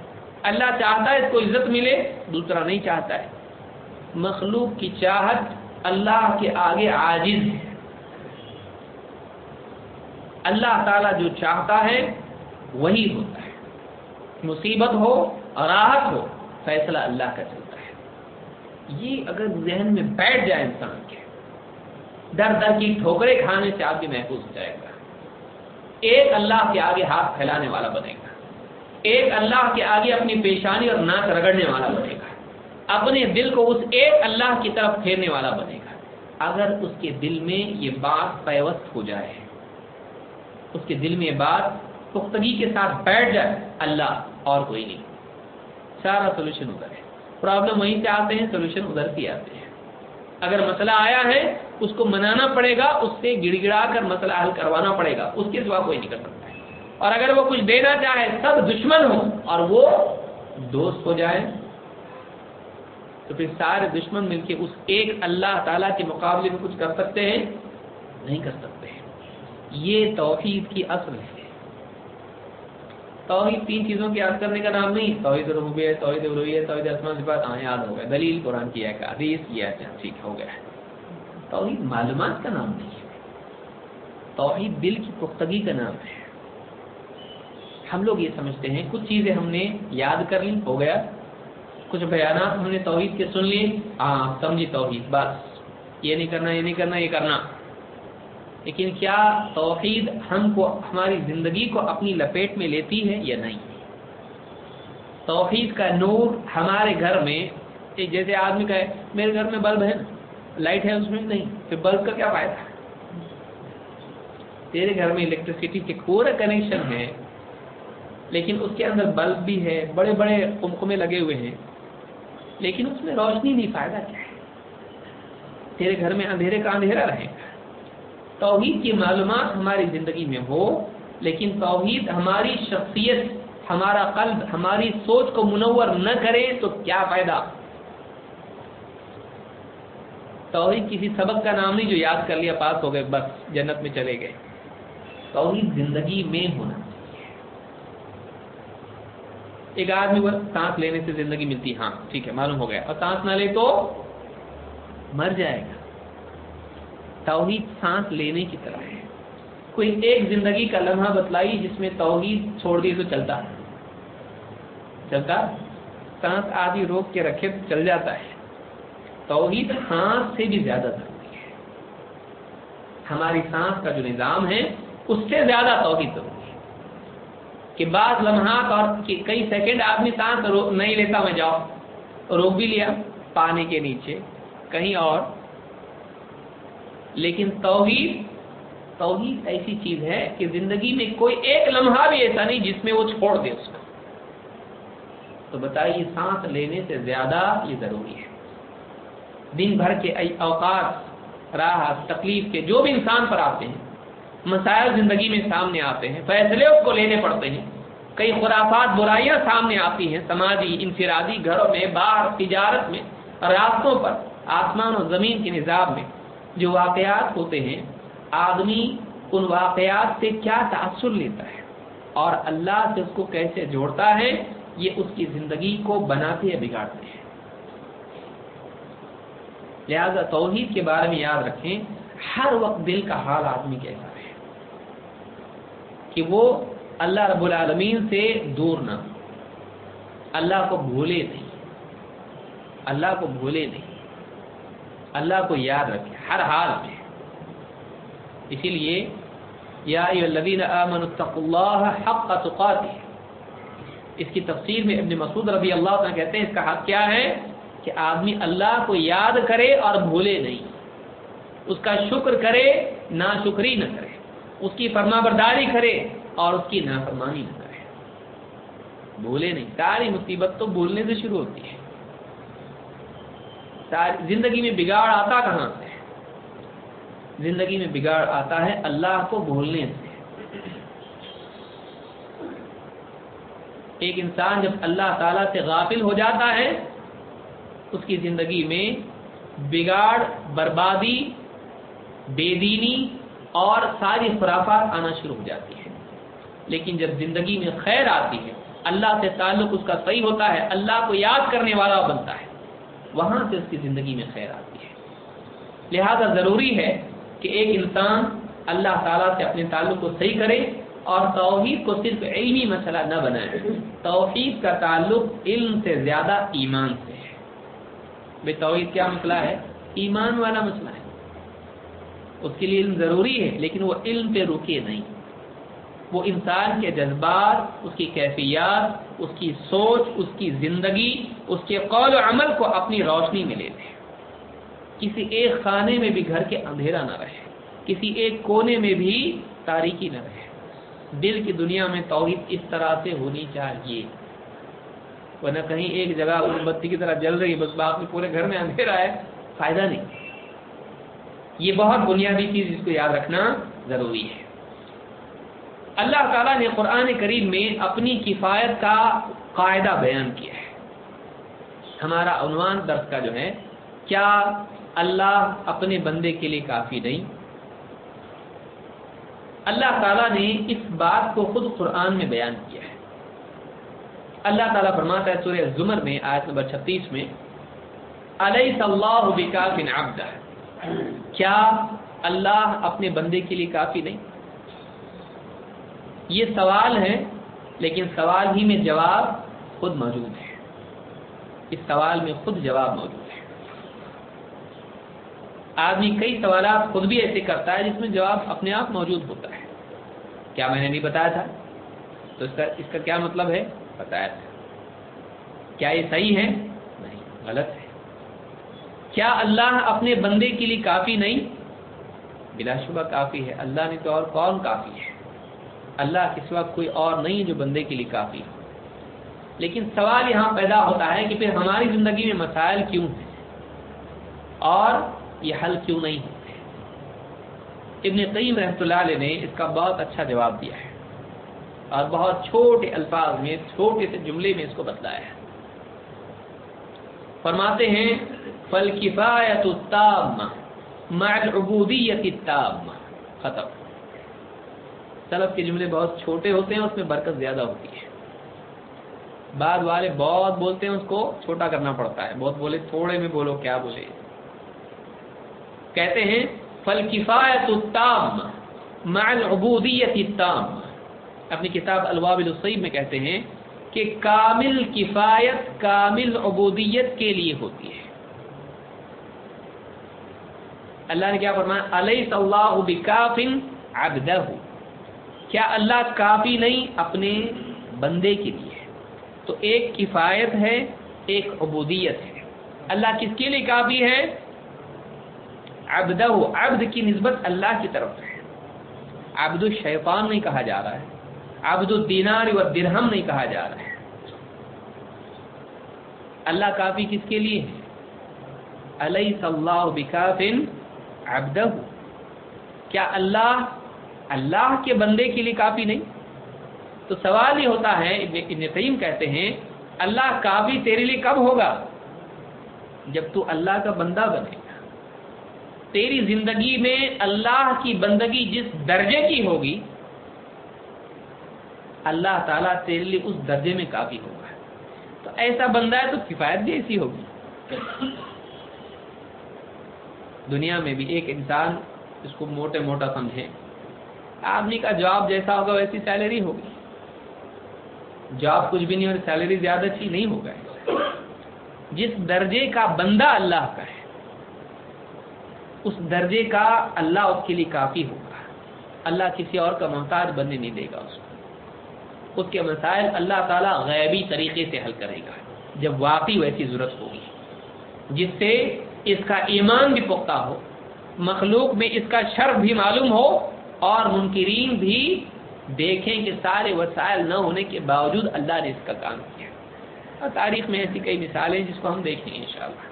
اللہ چاہتا ہے اس کو عزت ملے، دوسرا نہیں چاہتا ہے۔ مخلوق کی چاہت اللہ کے آگے عاجز۔ اللہ تعالیٰ جو چاہتا ہے، وہی ہوتا ہے۔ مصیبت ہو، راحت ہو، فیصلہ اللہ کا چلتا ہے۔ یہ اگر ذہن میں بیٹھ جائے انسان کے، در در کی ٹھوکرے کھانے سے آپ بھی محفوظ ہو جائے گا۔ ایک اللہ کے آگے ہاتھ پھیلانے والا بنے گا۔ ایک اللہ کے آگے اپنی پیشانی اور ناک رگڑنے والا بنے گا۔ اپنے دل کو اس ایک اللہ کی طرف پھیرنے والا بنے گا۔ اگر اس کے دل میں یہ بات پیوست ہو جائے، اس کے دل میں یہ بات پختگی کے ساتھ بیٹھ جائے، اللہ اور کوئی نہیں۔ سارا سولوشن ادھر ہے۔ پرابلم وہیں سے آتے ہیں سولوشن ادھر سے آتے ہیں۔ اگر مسئلہ آیا ہے، اس کو منانا پڑے گا، اس سے گڑ گڑا کر مسئلہ حل کروانا پڑے گا۔ اس کے سوا کوئی نہیں کر سکتا ہے۔ اور اگر وہ کچھ دینا چاہے، سب دشمن ہو اور وہ دوست ہو جائے تو پھر سارے دشمن مل کے اس ایک اللہ تعالی کے مقابلے میں کچھ کر سکتے ہیں؟ نہیں کر سکتے۔ ہیں یہ توحید کی اصل ہے۔ توحید تین چیزوں کی یاد کرنے کا نام نہیں توحید ربوبیت، توحید الوہیت توحید اسماء صفات ہاں یاد ہو گیا دلیل قرآن کی ہے حدیث کی ہے ٹھیک ہو گیا۔ توحید معلومات کا نام نہیں ہے۔ توحید دل کی پختگی کا نام ہے۔ ہم لوگ یہ سمجھتے ہیں، کچھ چیزیں ہم نے یاد کر لی ہو گیا۔ کچھ بیانات ہم نے توحید کے سن لیے۔ ہاں سمجھی توحید، بس۔ یہ نہیں کرنا، یہ نہیں کرنا، یہ کرنا۔ لیکن کیا توحید ہم کو، ہماری زندگی کو اپنی لپیٹ میں لیتی ہے یا نہیں؟ توحید کا نور ہمارے گھر میں جیسے آدمی کا ہے میرے گھر میں بلب ہے، لائٹ ہے اس میں؟ نہیں، پھر بلب کا کیا فائدہ؟ تیرے گھر میں الیکٹریسٹی کے پورا کنیکشن ہے لیکن اس کے اندر بلب بھی ہے، بڑے بڑے کمکمے لگے ہوئے ہیں۔ لیکن اس میں روشنی نہیں فائدہ کیا ہے تیرے گھر میں اندھیرے کا اندھیرا رہے۔ گا توحید کی معلومات ہماری زندگی میں ہو، لیکن توحید ہماری شخصیت، ہمارا قلب، ہماری سوچ کو منور نہ کرے تو کیا فائدہ؟ توحید کسی سبق کا نام نہیں جو یاد کر لیا، پاس ہو گئے، بس جنت میں چلے گئے۔ توحید زندگی میں ہونا۔ ایک آدمی وہ سانس لینے سے زندگی ملتی ہاں ٹھیک ہے، معلوم ہو گیا۔ اور سانس نہ لے تو مر جائے گا۔ توحید سانس لینے کی طرح ہے۔ کوئی ایک زندگی کا لمحہ بتلائی جس میں توحید چھوڑ دی تو چلتا چلتا؟ سانس آدھی روک کے رکھے تو چل جاتا ہے۔ توحید سانس سے بھی زیادہ ضروری ہے۔ ہماری سانس کا جو نظام ہے، اس سے زیادہ توحید ضروری ہے۔ کہ بعض لمحات اور کئی سیکنڈ آدمی سانس نہیں لیتا، میں جاؤ۔ روک بھی لیا پانی کے نیچے، کہیں اور۔ لیکن توحید توحید ایسی چیز ہے کہ زندگی میں کوئی ایک لمحہ بھی ایسا نہیں جس میں وہ چھوڑ دے اس کو۔ تو بتائیے، سانس لینے سے زیادہ یہ ضروری ہے۔ دن بھر کے اوقات، راحت، تکلیف کے جو بھی انسان پر آتے ہیں، مسائل زندگی میں سامنے آتے ہیں، فیصلے اس کو لینے پڑتے ہیں۔ کئی خرافات برائیاں سامنے آتی ہیں، سماجی، انفرادی گھروں میں، باہر، تجارت میں، راستوں پر، آسمان و زمین کے نظام میں جو واقعات ہوتے ہیں، آدمی ان واقعات سے کیا تاثر لیتا ہے؟ اور اللہ سے اس کو کیسے جوڑتا ہے؟ یہ اس کی زندگی کو بناتے یا بگاڑتے ہیں۔ لہذا توحید کے بارے میں یاد رکھیں، ہر وقت دل کا حال آدمی کیسا ہے کہ وہ اللہ رب العالمین سے دور نہ اللہ کو بھولے نہیں۔ اللہ کو بھولے نہیں۔ اللہ کو یاد رکھے۔ ہر حال میں۔ اسی لیے یا الذین آمنوا اتقوا اللہ حق تقاته۔ اس کی تفسیر میں ابن مسعود رضی اللہ عنہ کہتے ہیں، اس کا حق کیا ہے؟ کہ آدمی اللہ کو یاد کرے اور بھولے نہیں۔ اس کا شکر کرے نہ شکری نہ کرے۔ اس کی فرما برداری کرے۔ اور اس کی نافرمانی نہ کرے۔ بھولے نہیں۔ ساری مصیبت تو بھولنے سے شروع ہوتی ہے۔ زندگی میں بگاڑ آتا کہاں سے؟ زندگی میں بگاڑ آتا ہے اللہ کو بھولنے سے۔ ایک انسان جب اللہ تعالیٰ سے غافل ہو جاتا ہے، اس کی زندگی میں بگاڑ، بربادی، بے دینی اور ساری خرافات آنا شروع ہو جاتی ہے۔ لیکن جب زندگی میں خیر آتی ہے، اللہ سے تعلق اس کا صحیح ہوتا ہے، اللہ کو یاد کرنے والا بنتا ہے، وہاں سے اس کی زندگی میں خیر آتی ہے۔ لہذا ضروری ہے کہ ایک انسان اللہ تعالیٰ سے اپنے تعلق کو صحیح کرے اور توحید کو صرف علمی مسئلہ نہ بنائے۔ توحید کا تعلق علم سے زیادہ ایمان سے ہے۔ بے توحید کیا مسئلہ ہے؟ ایمان والا مسئلہ ہے۔ اس کے لیے علم ضروری ہے، لیکن وہ علم پہ رکے نہیں۔ وہ انسان کے جذبات، اس کی کیفیات، اس کی سوچ، اس کی زندگی، اس کے قول و عمل کو اپنی روشنی میں لے لے کسی ایک خانے میں بھی گھر کے اندھیرا نہ رہے، کسی ایک کونے میں بھی تاریکی نہ رہے۔ دل کی دنیا میں توحید اس طرح سے ہونی چاہیے۔ ورنہ کہیں ایک جگہ اس بتی کی طرح جل رہی، بس باقی پورے گھر میں اندھیرا ہے، فائدہ نہیں۔ یہ بہت بنیادی چیز جس کو یاد رکھنا ضروری ہے۔ اللہ تعالیٰ نے قرآن کریم میں اپنی کفایت کا قاعدہ بیان کیا ہے۔ ہمارا عنوان درس کا جو ہے، کیا اللہ اپنے بندے کے لیے کافی نہیں؟ اللہ تعالیٰ نے اس بات کو خود قرآن میں بیان کیا ہے۔ اللہ تعالیٰ فرماتا ہے سورہ زمر میں، آیت نمبر چھتیس میں علیہ صلاح بن عبدہ؟ کیا اللہ اپنے بندے کے لیے کافی نہیں؟ یہ سوال ہے، لیکن سوال ہی میں جواب خود موجود ہے۔ اس سوال میں خود جواب موجود ہے۔ آدمی کئی سوالات خود بھی ایسے کرتا ہے جس میں جواب اپنے آپ موجود ہوتا ہے۔ کیا میں نے نہیں بتایا تھا؟ تو اس کا اس کا کیا مطلب ہے؟ بتایا تھا۔ کیا یہ صحیح ہے؟ نہیں، غلط ہے۔ کیا اللہ اپنے بندے کے لیے کافی نہیں؟ بلا شبہ کافی ہے۔ اللہ نے تو اور کون کافی ہے؟ اللہ کے سوا کوئی اور نہیں جو بندے کے لیے کافی لیکن سوال یہاں پیدا ہوتا ہے کہ پھر ہماری زندگی میں مسائل کیوں ہیں؟ اور یہ حل کیوں نہیں ہوتے ابن قیم رحمۃ اللہ علیہ نے اس کا بہت اچھا جواب دیا ہے اور بہت چھوٹے الفاظ میں، چھوٹے سے جملے میں اس کو بتلایا ہے۔ فرماتے ہیں فل کفایت ختم۔ سلب کے جملے بہت چھوٹے ہوتے ہیں، اس میں برکت زیادہ ہوتی ہے۔ بعد والے بہت بولتے ہیں، اس کو چھوٹا کرنا پڑتا ہے۔ بہت بولے، تھوڑے میں بولو، کیا بولے؟ کہتے ہیں فل کفایت التام۔ اپنی کتاب الواب الصیب میں کہتے ہیں کہ کامل کفایت، کامل عبودیت کے لیے ہوتی ہے۔ اللہ نے کیا فرمایا؟ علیہ اللہ بکافن عبدہ کیا اللہ کافی نہیں اپنے بندے کے لیے؟ تو ایک کفایت ہے، ایک عبودیت ہے۔ اللہ کس کے لیے کافی ہے؟ عبدہ، عبد کی نسبت اللہ کی طرف ہے۔ عبد الشیطان نہیں کہا جا رہا ہے۔ عبد الدینار و درہم نہیں کہا جا رہا ہے۔ اللہ کافی کس کے لیے ہے؟ علیہ صلاح بکافن عبدہ۔ کیا اللہ اللہ کے بندے کے لیے کافی نہیں۔ تو سوال یہ ہوتا ہے، ابن قیم کہتے ہیں، اللہ کافی تیرے لیے کب ہوگا؟ جب تو اللہ کا بندہ بنے گا۔ تیری زندگی میں اللہ کی بندگی جس درجے کی ہوگی، اللہ تعالیٰ تیرے لیے اس درجے میں کافی ہوگا۔ تو ایسا بندہ ہے تو کفایت بھی ایسی ہوگی۔ دنیا میں بھی ایک انسان اس کو موٹے موٹا سمجھے۔ آدمی کا جاب جیسا ہوگا ویسی سیلری ہوگی۔ جاب کچھ بھی نہیں اور سیلری زیادہ اچھی نہیں ہوگا۔ جس درجے کا بندہ اللہ کا ہے، اس درجے کا اللہ اس کے لیے کافی ہوگا۔ اللہ کسی اور کا محتاج بننے نہیں دے گا اس کو۔ اس کے مسائل اللہ تعالیٰ غیبی طریقے سے حل کرے گا۔ جب واقعی ویسی ضرورت ہوگی، جس سے اس کا ایمان بھی پختہ ہو، مخلوق میں اس کا شرف بھی معلوم ہو اور منکرین بھی دیکھیں کہ سارے وسائل نہ ہونے کے باوجود اللہ نے اس کا کام کیا اور تاریخ میں ایسی کئی مثالیں جس کو ہم دیکھیں گے انشاءاللہ۔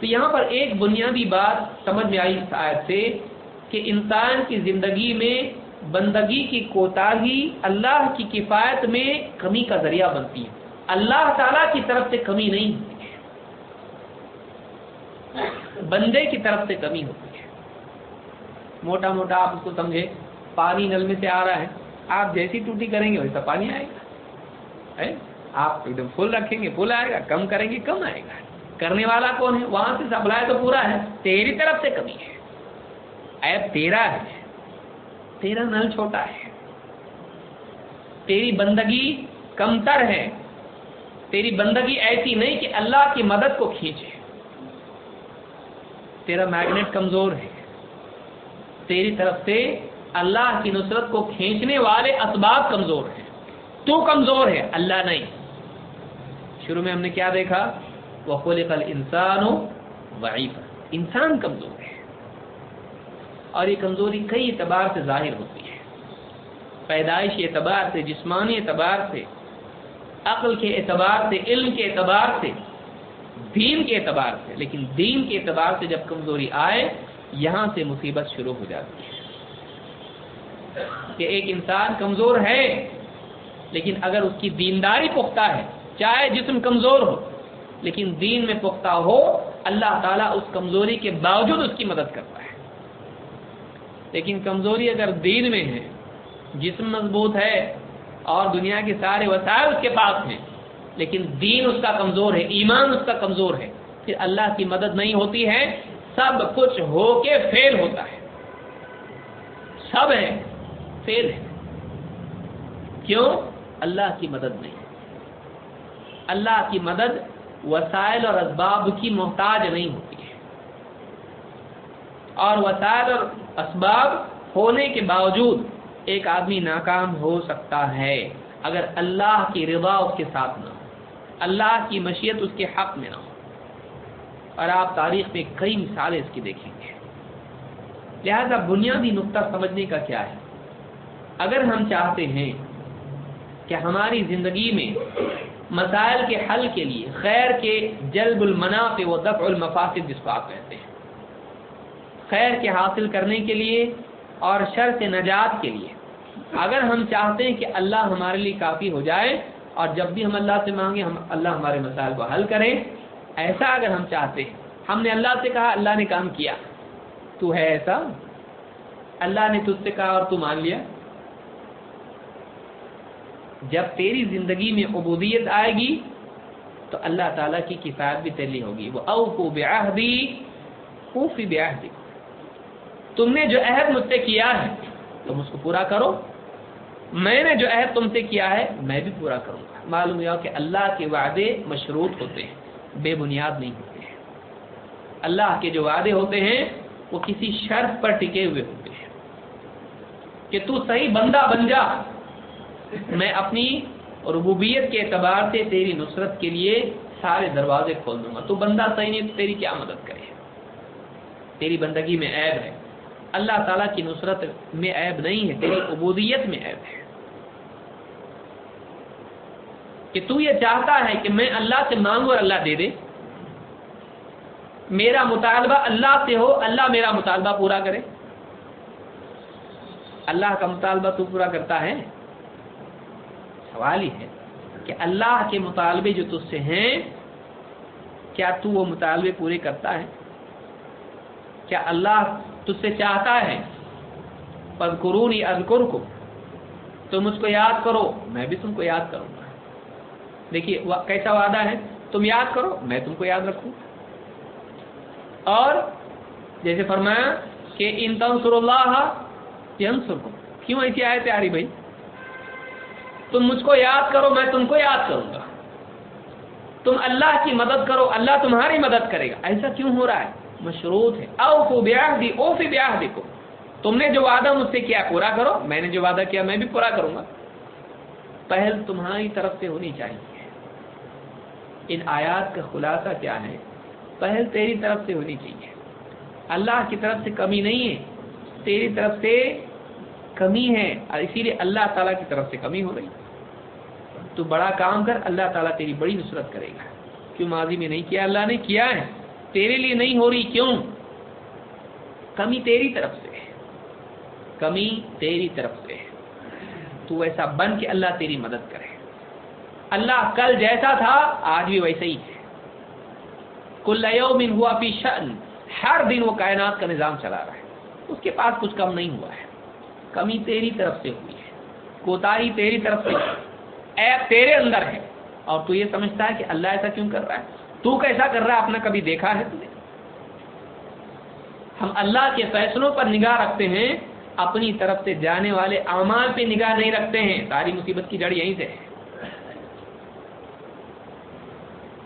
تو یہاں پر ایک بنیادی بات سمجھ میں آئی اس آیت سے کہ انسان کی زندگی میں بندگی کی کوتاہی اللہ کی کفایت میں کمی کا ذریعہ بنتی ہے۔ اللہ تعالی کی طرف سے کمی نہیں ہوتی بندے کی طرف سے کمی ہوتی ہے۔ موٹا موٹا آپ اس کو سمجھے پانی نل میں سے آ رہا ہے۔ آپ جیسی ٹوٹی کریں گے، ویسا پانی آئے گا۔ آپ ایک دم فل رکھیں گے فل آئے گا، کم کریں گے، کم آئے گا۔ کرنے والا کون ہے؟ وہاں سے سپلائی تو پورا ہے۔ تیری طرف سے کمی ہے۔ ایپ تیرا ہے۔ تیرا نل چھوٹا ہے۔ تیری بندگی کمتر ہے۔ تیری بندگی ایسی نہیں کہ اللہ کی مدد کو کھینچے۔ تیرا میگنیٹ کمزور ہے۔ تیری طرف سے اللہ کی نصرت کو کھینچنے والے اسباب کمزور ہیں۔ تو کمزور ہے، اللہ نہیں۔ شروع میں ہم نے کیا دیکھا؟ وہ کل انسان ہو انسان کمزور ہے۔ اور یہ کمزوری کئی اعتبار سے ظاہر ہوتی ہے۔ پیدائشی اعتبار سے، جسمانی اعتبار سے، عقل کے اعتبار سے، علم کے اعتبار سے، دین کے اعتبار سے۔ لیکن دین کے اعتبار سے جب کمزوری آئے یہاں سے مصیبت شروع ہو جاتی ہے کہ ایک انسان کمزور ہے، لیکن اگر اس کی دینداری پختہ ہے، چاہے جسم کمزور ہو، لیکن دین میں پختہ ہو، اللہ تعالیٰ اس کمزوری کے باوجود اس کی مدد کرتا ہے۔ لیکن کمزوری اگر دین میں ہے، جسم مضبوط ہے، اور دنیا کے سارے وسائل اس کے پاس ہیں، لیکن دین اس کا کمزور ہے، ایمان اس کا کمزور ہے، پھر اللہ کی مدد نہیں ہوتی ہے سب کچھ ہو کے فیل ہوتا ہے۔ سب ہے فیل ہے کیوں؟ اللہ کی مدد نہیں۔ اللہ کی مدد وسائل اور اسباب کی محتاج نہیں ہوتی ہے۔ اور وسائل اور اسباب ہونے کے باوجود ایک آدمی ناکام ہو سکتا ہے اگر اللہ کی رضا اس کے ساتھ نہ ہو۔ اللہ کی مشیت اس کے حق میں نہ ہو۔ اور آپ تاریخ میں کئی مثالیں اس کی دیکھیں گے۔ لہذا بنیادی نقطہ سمجھنے کا کیا ہے؟ اگر ہم چاہتے ہیں کہ ہماری زندگی میں مسائل کے حل کے لیے خیر کے جلب المنافع و دفع المفاسد جس کو آپ کہتے ہیں، خیر کے حاصل کرنے کے لیے اور شر سے نجات کے لیے، اگر ہم چاہتے ہیں کہ اللہ ہمارے لیے کافی ہو جائے اور جب بھی ہم اللہ سے مانگے ہم اللہ ہمارے مسائل کو حل کریں ایسا اگر ہم چاہتے ہیں، ہم نے اللہ سے کہا، اللہ نے کام کیا۔ تو ہے ایسا؟ اللہ نے تجھ سے کہا اور تو مان لیا۔ جب تیری زندگی میں عبودیت آئے گی، تو اللہ تعالیٰ کی کفایت بھی تیلی ہوگی۔ وہ او کو بیاہ دی تم نے جو عہد مجھ سے کیا ہے، تم اس کو پورا کرو۔ میں نے جو عہد تم سے کیا ہے، میں بھی پورا کروں گا۔ معلوم ہوا کہ اللہ کے وعدے مشروط ہوتے ہیں۔ بے بنیاد نہیں ہوتے ہیں۔ اللہ کے جو وعدے ہوتے ہیں، وہ کسی شرط پر ٹکے ہوئے ہوتے ہیں۔ کہ تو صحیح بندہ بن جا۔ میں اپنی ربوبیت کے اعتبار سے تیری نصرت کے لیے سارے دروازے کھول دوں گا۔ تو بندہ صحیح نہیں، تو تیری کیا مدد کرے؟ تیری بندگی میں عیب ہے۔ اللہ تعالیٰ کی نصرت میں عیب نہیں ہے، تیری عبودیت میں عیب ہے۔ کہ تو یہ چاہتا ہے کہ میں اللہ سے مانگوں اور اللہ دے دے۔ میرا مطالبہ اللہ سے ہو، اللہ میرا مطالبہ پورا کرے۔ اللہ کا مطالبہ تو پورا کرتا ہے۔ سوال ہی ہے کہ اللہ کے مطالبے جو تج سے ہیں، کیا تو وہ مطالبے پورے کرتا ہے؟ کیا اللہ تج سے چاہتا ہے؟ پد قرون ازکر کو تم اس کو یاد کرو، میں بھی تم کو یاد کروں گا۔ دیکھیے کیسا وعدہ ہے؟ تم یاد کرو، میں تم کو یاد رکھوں۔ اور جیسے فرمایا کہ ان تنسر اللہ ینسر کو کیوں ایسی آئے تیاری بھائی؟ تم مجھ کو یاد کرو، میں تم کو یاد کروں گا۔ تم اللہ کی مدد کرو، اللہ تمہاری مدد کرے گا۔ ایسا کیوں ہو رہا ہے؟ مشروط ہے۔ او بیاہ دی او فی بیاہ دی کو تم نے جو وعدہ مجھ سے کیا، پورا کرو۔ میں نے جو وعدہ کیا، میں بھی پورا کروں گا۔ پہل تمہاری طرف سے ہونی چاہیے۔ ان آیات کا خلاصہ کیا ہے؟ پہل تیری طرف سے ہونی چاہیے۔ اللہ کی طرف سے کمی نہیں ہے، تیری طرف سے کمی ہے اور اسی لیے اللہ تعالیٰ کی طرف سے کمی ہو رہی تو بڑا کام کر، اللہ تعالیٰ تیری بڑی نصرت کرے گا۔ کیوں ماضی میں نہیں کیا؟ اللہ نے کیا ہے؟ تیرے لیے نہیں ہو رہی، کیوں؟ کمی تیری طرف سے۔ کمی تیری طرف سے۔ ہے تو ایسا بن کے اللہ تیری مدد کرے۔ اللہ کل جیسا تھا، آج بھی ویسا ہی ہے۔ کل یوم ہوا فی شأن، ہر دن وہ کائنات کا نظام چلا رہا ہے۔ اس کے پاس کچھ کم نہیں ہوا ہے۔ کمی تیری طرف سے ہوئی ہے۔ کوتاہی تیری طرف سے۔ ایپ تیرے اندر ہے۔ اور تو یہ سمجھتا ہے کہ اللہ ایسا کیوں کر رہا ہے؟ تو کیسا کر رہا ہے؟ اپنا کبھی دیکھا ہے تم نے ہم اللہ کے فیصلوں پر نگاہ رکھتے ہیں، اپنی طرف سے جانے والے اعمال پہ نگاہ نہیں رکھتے ہیں۔ ساری مصیبت کی جڑ یہیں سے ہے۔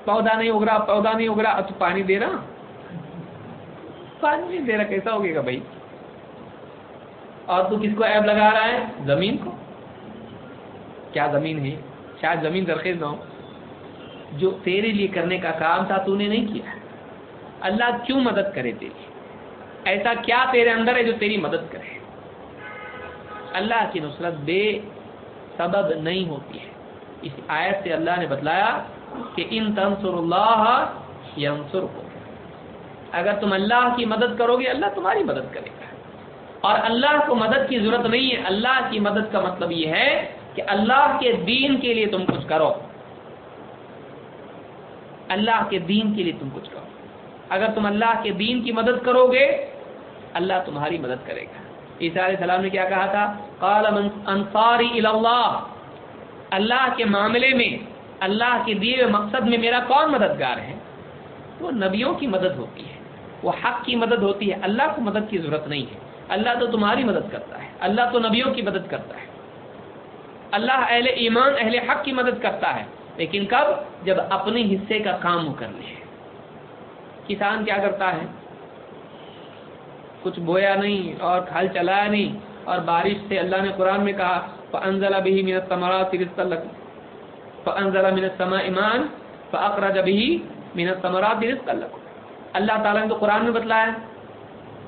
پودا نہیں اگ رہا، پودا نہیں اگ رہا۔ تو پانی دے رہا۔ پانی نہیں دے رہا، کیسا ہوگے گا بھائی؟ اور تو کس کو ایب لگا رہا ہے؟ زمین کو۔ کیا زمین ہے؟ شاید زمین درخیز نہ ہو۔ جو تیرے لیے کرنے کا کام تھا، تو نے نہیں کیا۔ اللہ کیوں مدد کرے تیری؟ ایسا کیا تیرے اندر ہے جو تیری مدد کرے؟ اللہ کی نصرت بے سبب نہیں ہوتی ہے۔ اس آیت سے اللہ نے بتلایا کہ ان تنصر اللہ ینصر کو اگر تم اللہ کی مدد کرو گے، اللہ تمہاری مدد کرے گا۔ اور اللہ کو مدد کی ضرورت نہیں ہے، اللہ کی مدد کا مطلب یہ ہے کہ اللہ کے دین کے لیے تم کچھ کرو۔ اللہ کے دین کے لیے تم کچھ کرو۔ اگر تم اللہ کے دین کی مدد کرو گے، اللہ تمہاری مدد کرے گا۔ عیسیٰ علیہ السلام نے کیا کہا تھا؟ قال انصاری اللہ اللہ کے معاملے میں اللہ کے دیے مقصد میں میرا کون مددگار ہے؟ وہ نبیوں کی مدد ہوتی ہے۔ وہ حق کی مدد ہوتی ہے۔ اللہ کو مدد کی ضرورت نہیں ہے۔ اللہ تو تمہاری مدد کرتا ہے۔ اللہ تو نبیوں کی مدد کرتا ہے۔ اللہ اہل ایمان، اہل حق کی مدد کرتا ہے۔ لیکن کب؟ جب اپنے حصے کا کام وہ کر لے۔ کسان کیا کرتا ہے؟ کچھ بویا نہیں اور کھل چلایا نہیں۔ اور بارش سے اللہ نے قرآن میں کہا فنزلہ بھی منت تمرا ترست فنزلہ منت سما ایمان فقرا جب ہی منت تمرا ترست اللہ تعالیٰ نے تو قرآن میں بتلایا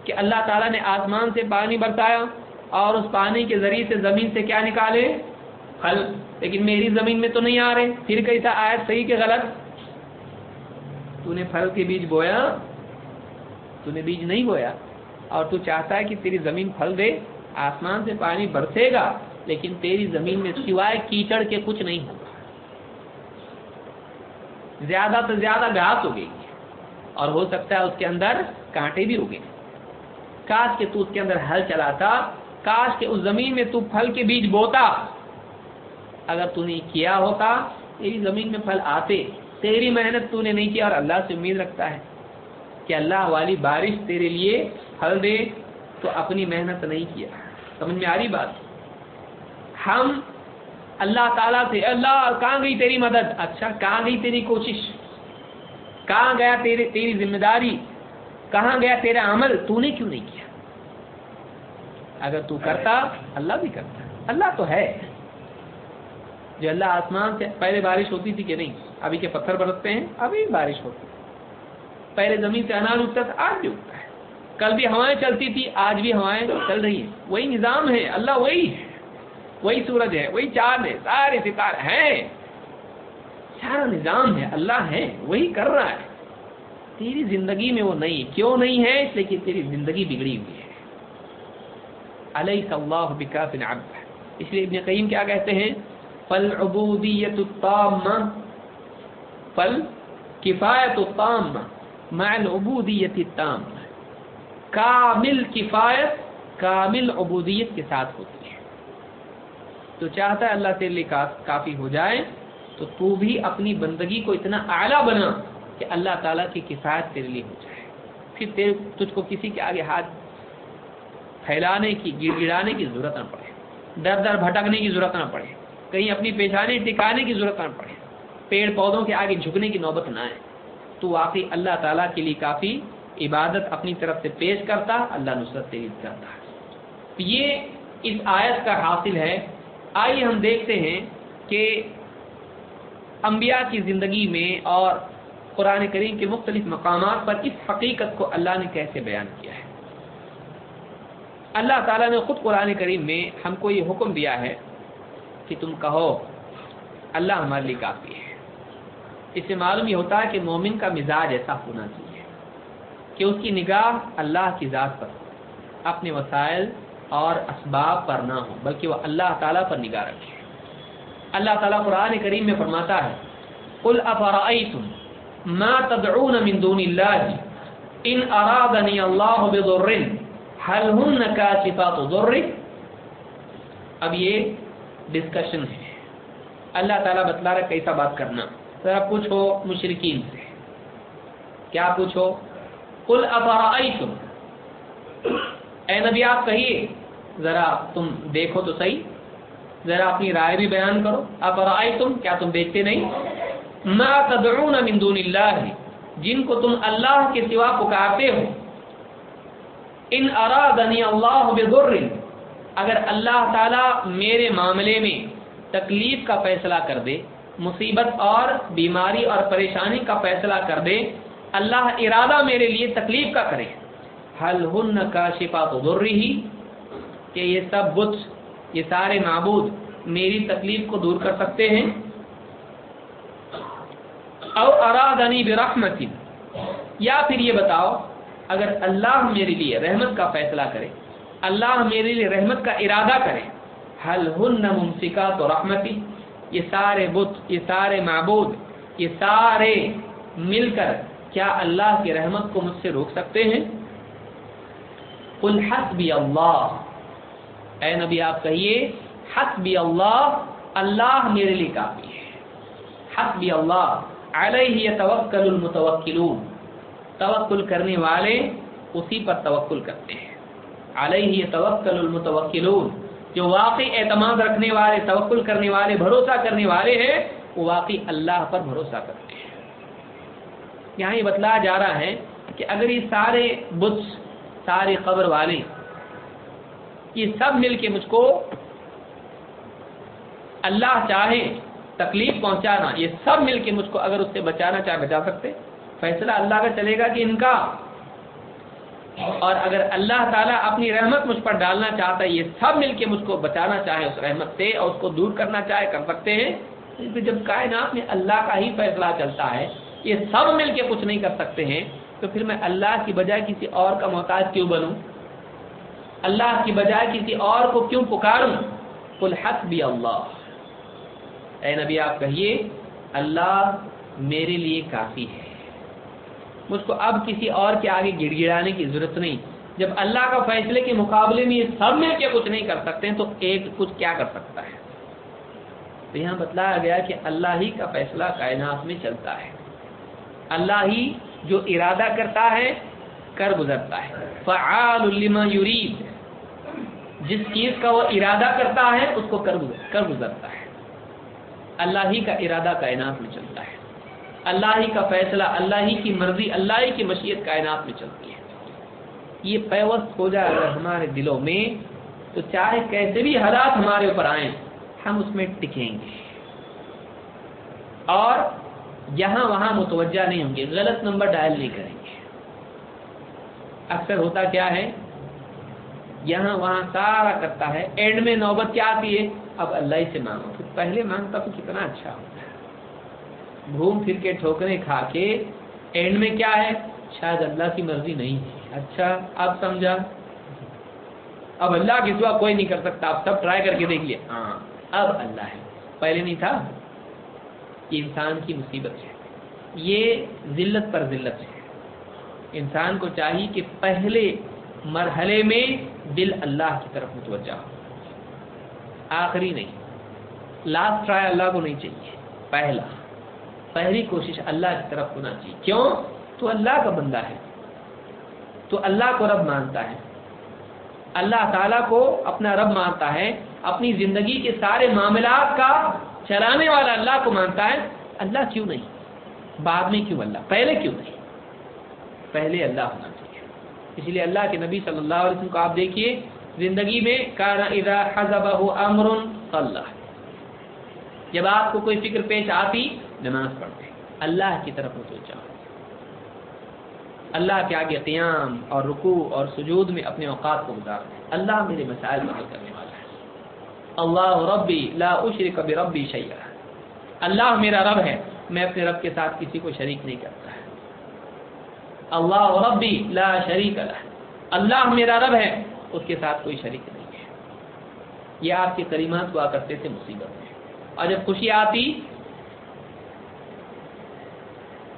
کہ اللہ تعالیٰ نے آسمان سے پانی برسایا اور اس پانی کے ذریعے سے زمین سے کیا نکالے؟ پھل لیکن میری زمین میں تو نہیں آ رہے۔ پھر کیسا آیا صحیح کہ غلط۔ تو نے پھل کے بیج بویا۔ تو نے بیج نہیں بویا۔ اور تو چاہتا ہے کہ تیری زمین پھل دے، آسمان سے پانی برسے گا، لیکن تیری زمین میں سوائے کیچڑ کے کچھ نہیں۔ ہوگا زیادہ سے زیادہ گھاس ہوگی اور ہو سکتا ہے اس کے اندر کانٹے بھی ہوگے کاش کے تو اس کے اندر ہل چلاتا، کاش کے اس زمین میں تو پھل کے بیج بوتا۔ اگر تو نے کیا ہوتا، تیری زمین میں پھل آتے، تیری محنت تو نے نہیں کیا اور اللہ سے امید رکھتا ہے کہ اللہ والی بارش تیرے لیے پھل دے، تو اپنی محنت نہیں کیا۔ سمجھ میں آ رہی بات؟ ہم اللہ تعالیٰ سے، اللہ، کہاں گئی تیری مدد؟ اچھا کہاں گئی تیری کوشش؟ کہاں گیا تیرے تیری ذمہ داری کہاں گیا تیرا عمل؟ تو نے کیوں نہیں کیا؟ اگر تو کرتا، اللہ بھی کرتا۔ اللہ تو ہے۔ جو اللہ آسمان سے، پہلے بارش ہوتی تھی کہ نہیں؟ ابھی کے پتھر برستے ہیں، ابھی بارش ہوتی پہلے زمین سے اناج اگتا تھا، آج بھی اگتا ہے۔ کل بھی ہوائیں چلتی تھی، آج بھی ہوائیں چل رہی ہیں۔ وہی نظام ہے، اللہ وہی ہے۔ وہی سورج ہے، وہی چاند ہے، سارے ستارے ہیں۔ سارا نظام ہے، اللہ ہے، وہی کر رہا ہے۔ تیری زندگی میں وہ نہیں، کیوں نہیں ہے؟ اس لیے کہ تیری زندگی بگڑی ہوئی ہے۔ علیہ اللہ بکاف عبد اس لیے ابن قیم کیا کہتے ہیں؟ فل عبودیت الطامہ فل کفایت الطامہ مع العبودیت التام کامل کفایت، کامل عبودیت کے ساتھ ہوتی ہے۔ تو چاہتا ہے اللہ تیرے لیے کافی ہو جائے، تو تو بھی اپنی بندگی کو اتنا اعلیٰ بنا کہ اللہ تعالیٰ کی کفایت تیرے لیے ہو جائے۔ پھر تیرے، تجھ کو کسی کے آگے ہاتھ پھیلانے کی گر گرانے کی ضرورت نہ پڑے۔ در در بھٹکنے کی ضرورت نہ پڑے۔ کہیں اپنی پیشانی ٹکانے کی ضرورت نہ پڑے۔ پیڑ پودوں کے آگے جھکنے کی نوبت نہ آئے۔ تو واقعی اللہ تعالیٰ کے لیے کافی عبادت اپنی طرف سے پیش کرتا، اللہ نصرت تیز کرتا ہے یہ اس آیت کا حاصل ہے آئیے ہم دیکھتے ہیں کہ انبیاء کی زندگی میں اور قرآن کریم کے مختلف مقامات پر اس حقیقت کو اللہ نے کیسے بیان کیا ہے؟ اللہ تعالیٰ نے خود قرآن کریم میں ہم کو یہ حکم دیا ہے کہ تم کہو، اللہ ہمارے لیے کافی ہے۔ اس سے معلوم یہ ہوتا ہے کہ مومن کا مزاج ایسا ہونا چاہیے کہ اس کی نگاہ اللہ کی ذات پر اپنے وسائل اور اسباب پر نہ ہو بلکہ وہ اللہ تعالیٰ پر نگاہ رکھے۔ اللہ تعالیٰ قرآن کریم میں فرماتا ہے، قل افرائیتم ما تدعون من دون اللہ ان ارادنی اللہ بضر حل ہن کاشفات ضر؟ اب یہ ڈسکشن ہے۔ اللہ تعالیٰ بتلا رہا کیسا بات کرنا۔ ذرا پوچھو مشرقین سے۔ کیا پوچھو؟ قل افرائیتم اے نبی، آپ کہیے، ذرا تم دیکھو تو صحیح۔ ذرا اپنی رائے بھی بیان کرو۔ اب رائے تم، کیا تم دیکھتے نہیں؟ ما تدعون من دون اللہ جن کو تم اللہ کے سوا پکارتے ہو۔ ان ارادنی اللہ بضر، اگر اللہ تعالی میرے معاملے میں تکلیف کا فیصلہ کر دے، مصیبت اور بیماری اور پریشانی کا فیصلہ کر دے، اللہ ارادہ میرے لیے تکلیف کا کرے۔ حل ہن کا شفا تو کہ یہ سب بت، یہ سارے معبود میری تکلیف کو دور کر سکتے ہیں؟ او ارادنی برحمت یا پھر یہ بتاؤ، اگر اللہ میرے لیے رحمت کا فیصلہ کرے، اللہ میرے لیے رحمت کا ارادہ کرے حل ہن ممسکا تو رحمتی؟ یہ سارے بت، یہ سارے معبود، یہ سارے مل کر کیا اللہ کی رحمت کو مجھ سے روک سکتے ہیں؟ قل حسبی اللہ۔ اے نبی، آپ کہیے، حسبی اللہ اللہ میرے لیے کافی ہے۔ حسبی اللہ، علیہ توکل المتوکلون۔ توکل کرنے والے اسی پر توکل کرتے ہیں۔ علیہ توکل المتوکلون۔ جو واقعی اعتماد رکھنے والے، توکل کرنے والے، بھروسہ کرنے والے ہیں، وہ واقعی اللہ پر بھروسہ کرتے ہیں۔ یہاں یہ بتلایا جا رہا ہے کہ اگر یہ سارے بت سارے قبر والے یہ سب مل کے مجھ کو اللہ چاہے، تکلیف پہنچانا، یہ سب مل کے مجھ کو اگر اس سے بچانا چاہے، بچا سکتے۔ فیصلہ اللہ کا چلے گا کہ ان کا۔ اور اگر اللہ تعالیٰ اپنی رحمت مجھ پر ڈالنا چاہتا ہے، یہ سب مل کے مجھ کو بچانا چاہے، اس رحمت سے اور اس کو دور کرنا چاہے، کر سکتے ہیں۔ جب کائنات میں اللہ کا ہی فیصلہ چلتا ہے، یہ سب مل کے کچھ نہیں کر سکتے ہیں۔ تو پھر میں اللہ کی بجائے کسی اور کا محتاج کیوں بنوں؟ اللہ کی بجائے کسی اور کو کیوں پکاروں؟ کل حق بھی اللہ۔ اے نبی، آپ کہیے، اللہ میرے لیے کافی ہے۔ مجھ کو اب کسی اور کے آگے گڑ گڑانے کی ضرورت نہیں۔ جب اللہ کا فیصلے کے مقابلے میں یہ سب مل کے کچھ نہیں کر سکتے، تو ایک کچھ کیا کر سکتا ہے؟ تو یہاں بتلایا گیا کہ اللہ ہی کا فیصلہ کائنات میں چلتا ہے۔ اللہ ہی جو ارادہ کرتا ہے، کر گزرتا ہے۔ فعال لما یرید۔ جس چیز کا وہ ارادہ کرتا ہے، اس کو کر گزرتا ہے۔ اللہ ہی کا ارادہ کائنات میں چلتا ہے۔ اللہ ہی کا فیصلہ، اللہ ہی کی مرضی، اللہ ہی کی مشیت کائنات میں چلتی ہے۔ یہ پیوست ہو جائے اگر ہمارے دلوں میں، تو چاہے کیسے بھی حالات ہمارے اوپر آئیں، ہم اس میں ٹکیں گے۔ اور یہاں وہاں متوجہ نہیں ہوں گے، غلط نمبر ڈائل نہیں کریں گے۔ اکثر ہوتا کیا ہے؟ یہاں وہاں سارا کرتا ہے اینڈ میں نوبت کیا آتی ہے؟ اب اللہ سے مانگو۔ پھر پہلے مانگتا تو کتنا اچھا ہوتا۔ ہے گھوم پھر کے ٹھوکرے کھا کے اینڈ میں کیا ہے؟ شاید اللہ کی مرضی نہیں ہے۔ اچھا اب سمجھا؟ اب اللہ کے سوا کوئی نہیں کر سکتا۔ آپ سب ٹرائی کر کے دیکھ لیا ہاں اب اللہ ہے۔ پہلے نہیں تھا؟ یہ انسان کی مصیبت ہے۔ یہ ذلت پر ذلت ہے۔ انسان کو چاہیے کہ پہلے مرحلے میں دل اللہ کی طرف متوجہ ہو۔ آخری نہیں۔ لاسٹ ٹرائی اللہ کو نہیں چاہیے۔ پہلا۔ پہلی کوشش اللہ کی طرف ہونا چاہیے۔ کیوں؟ تو اللہ کا بندہ ہے۔ تو اللہ کو رب مانتا ہے۔ اللہ تعالیٰ کو اپنا رب مانتا ہے۔ اپنی زندگی کے سارے معاملات کا چلانے والا اللہ کو مانتا ہے، اللہ کیوں نہیں؟ بعد میں کیوں اللہ؟ پہلے کیوں نہیں؟ پہلے اللہ ہونا چاہیے۔ اس لیے اللہ کے نبی صلی اللہ علیہ وسلم کو آپ دیکھیے، زندگی میں امر اللہ جب آپ کو کوئی فکر پیش آتی، نماز پڑھتے۔ اللہ کی طرف سوچا اللہ کے آگے قیام اور رکوع اور سجود میں اپنے اوقات کو گزارتے۔ اللہ میرے مسائل حل کرنے۔ اللہ ربی لا اشرک بربی شیئا اللہ میرا رب ہے، میں اپنے رب کے ساتھ کسی کو شریک نہیں کرتا۔ اللہ ربی لا شریک اللہ اللہ میرا رب ہے، اس کے ساتھ کوئی شریک نہیں ہے۔ یہ آپ کے کریمات ہوا کرتے تھے مصیبت میں۔ اور جب خوشی آتی،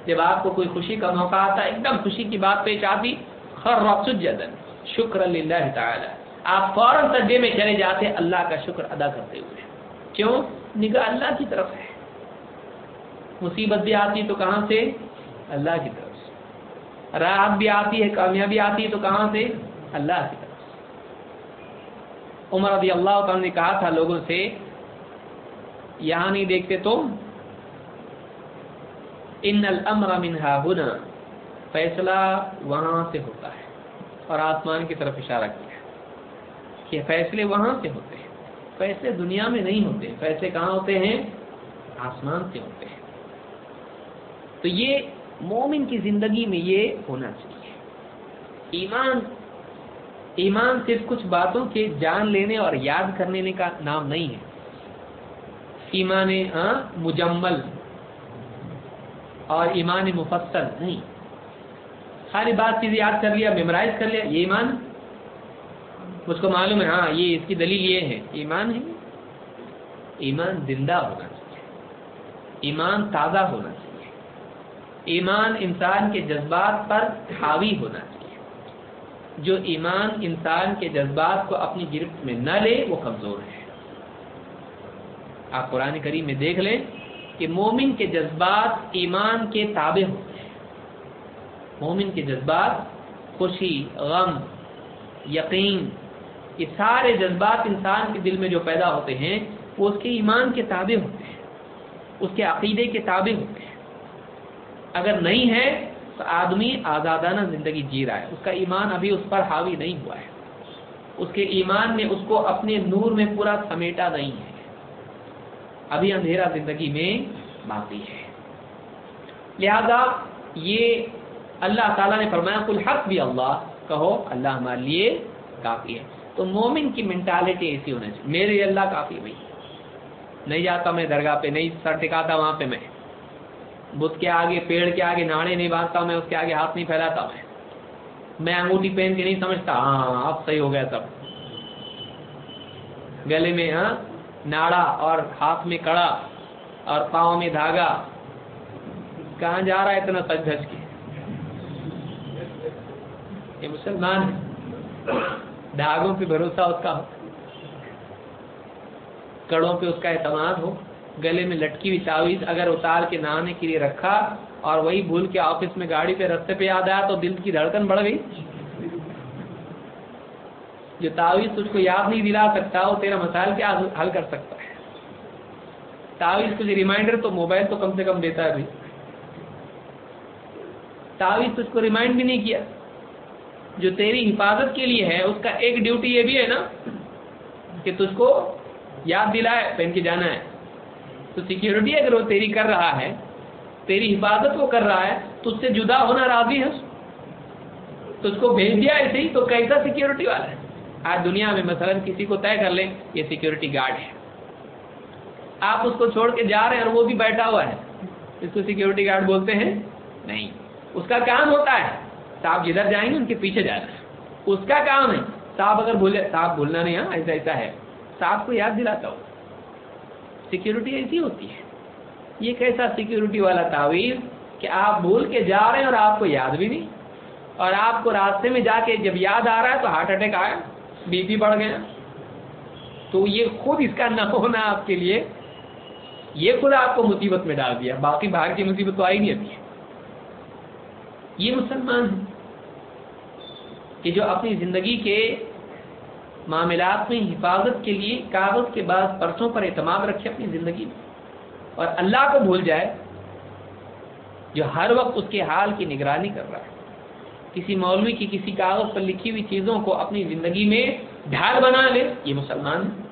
جب آپ کو کوئی خوشی کا موقع آتا، ایک دم خوشی کی بات پیش آتی خر سجدن شکر اللہ تعالی۔ آپ فوراً سجدے میں چلے جاتے اللہ کا شکر ادا کرتے ہوئے۔ کیوں؟ نگاہ اللہ کی طرف ہے۔ مصیبت بھی آتی تو کہاں سے؟ اللہ کی طرف سے۔ راحت بھی آتی ہے، کامیابی آتی ہے تو کہاں سے؟ اللہ کی طرف سے۔ عمر رضی اللہ تعالیٰ نے کہا تھا لوگوں سے، یہاں نہیں دیکھتے تم؟ ان الامر منہا ہنا، فیصلہ وہاں سے ہوتا ہے اور آسمان کی طرف اشارہ کیا۔ کہ فیصلے وہاں سے ہوتے ہیں۔ فیصلے دنیا میں نہیں ہوتے، فیصلے کہاں ہوتے ہیں؟ آسمان سے ہوتے ہیں۔ تو یہ مومن کی زندگی میں یہ ہونا چاہیے۔ ایمان ایمان صرف کچھ باتوں کے جان لینے اور یاد کرنے کا نام نہیں ہے۔ ایمان مجمل اور ایمان مفصل نہیں۔ ساری بات چیز یاد کر لیا میمورائز کر لیا، یہ ایمان مجھ کو معلوم ہے ہاں یہ اس کی دلیل یہ ہے، ایمان ہے۔ ایمان زندہ ہونا چاہیے۔ ایمان تازہ ہونا چاہیے۔ ایمان انسان کے جذبات پر حاوی ہونا چاہیے۔ جو ایمان انسان کے جذبات کو اپنی گرفت میں نہ لے، وہ کمزور ہے۔ آپ قرآن کریم میں دیکھ لیں کہ مومن کے جذبات ایمان کے تابع ہوتے ہیں۔ مومن کے جذبات خوشی، غم یقین یہ سارے جذبات انسان کے دل میں جو پیدا ہوتے ہیں، وہ اس کے ایمان کے تابع ہوتے ہیں، اس کے عقیدے کے تابع ہوتے ہیں۔ اگر نہیں ہے، تو آدمی آزادانہ زندگی جی رہا ہے۔ اس کا ایمان ابھی اس پر حاوی نہیں ہوا ہے۔ اس کے ایمان نے اس کو اپنے نور میں پورا سمیٹا نہیں ہے۔ ابھی اندھیرا زندگی میں باقی ہے۔ لہذا یہ اللہ تعالیٰ نے فرمایا کل حق بھی اللہ کہو، اللہ ہمارے لیے کافی ہے۔ تو مومن کی مینٹالٹی ایسی ہونا چاہیے۔ میرے لیے اللہ کافی ہے بھائی۔ نہیں جاتا میں درگاہ پہ، نہیں سر ٹکاتا وہاں پہ میں۔ بدھ کے آگے، پیڑ کے آگے، ناڑے نہیں باندھتا میں، اس کے آگے ہاتھ نہیں پھیلاتا میں۔ میں انگوٹھی پہن کے نہیں سمجھتا۔ ہاں اب صحیح ہو گیا سب۔ گلے میں ہاں ناڑا اور ہاتھ میں کڑا اور پاؤں میں دھاگا۔ کہاں جا رہا ہے اتنا سج دھج کے؟ یہ مسلمان ہے دھاگوں پہ بھروسہ اس کا ہو۔ کڑوں پہ اس کا اعتماد ہو۔ گلے میں لٹکی ہوئی تعویذ اگر اتار کے نہانے کے لیے رکھا اور وہی بھول کے آفس میں گاڑی پہ رستے پہ یاد آیا تو دل کی دھڑکن بڑھ گئی۔ جو تعویذ تجھ کو یاد نہیں دلا سکتا، وہ تیرا مسائل کیا حل کر سکتا ہے۔ تعویذ تجھے ریمائنڈر تو موبائل تو کم سے کم دیتا ہے بھائی۔ تعویذ تجھ کو ریمائنڈ بھی نہیں کیا۔ جو تیری حفاظت کے لیے ہے، اس کا ایک ڈیوٹی یہ بھی ہے نا کہ تجھ کو یاد دلائے پہن کے جانا ہے۔ تو سیکیورٹی اگر وہ تیری کر رہا ہے، تیری حفاظت وہ کر رہا ہے تو اس سے جدا ہونا راضی ہے؟ تو اس کو بھیج دیا ایسے ہی تو کیسا سیکیورٹی والا ہے؟ آج دنیا میں مثلا کسی کو طے کر لیں یہ سیکیورٹی گارڈ ہے۔ آپ اس کو چھوڑ کے جا رہے ہیں اور وہ بھی بیٹھا ہوا ہے۔ اس کو سیکیورٹی گارڈ بولتے ہیں؟ نہیں۔ اس کا کام ہوتا ہے۔ صاحب جدھر جائیں گے، ان کے پیچھے جانا ہے اس کا کام ہے، صاحب اگر بھولے، صاحب بھولنا نہیں ہاں ایسا ایسا ہے۔ صاحب کو یاد دلاتا ہو سیکیورٹی ایسی ہوتی ہے۔ یہ کیسا سیکیورٹی والا تعویذ کہ آپ بھول کے جا رہے ہیں اور آپ کو یاد بھی نہیں۔ اور آپ کو راستے میں جا کے جب یاد آ رہا ہے تو ہارٹ اٹیک آیا بی پی بڑھ گیا۔ تو یہ خود اس کا نہ ہونا آپ کے لیے۔ یہ خود آپ کو مصیبت میں ڈال دیا۔ باقی باہر کی مصیبت تو آئی نہیں ابھی۔ یہ مسلمان ہیں۔ کہ جو اپنی زندگی کے معاملات میں حفاظت کے لیے کاغذ کے بعد پرسوں پر اعتماد رکھے اپنی زندگی میں اور اللہ کو بھول جائے، جو ہر وقت اس کے حال کی نگرانی کر رہا ہے۔ کسی مولوی کی کسی کاغذ پر لکھی ہوئی چیزوں کو اپنی زندگی میں ڈھال بنا لے، یہ مسلمان ہے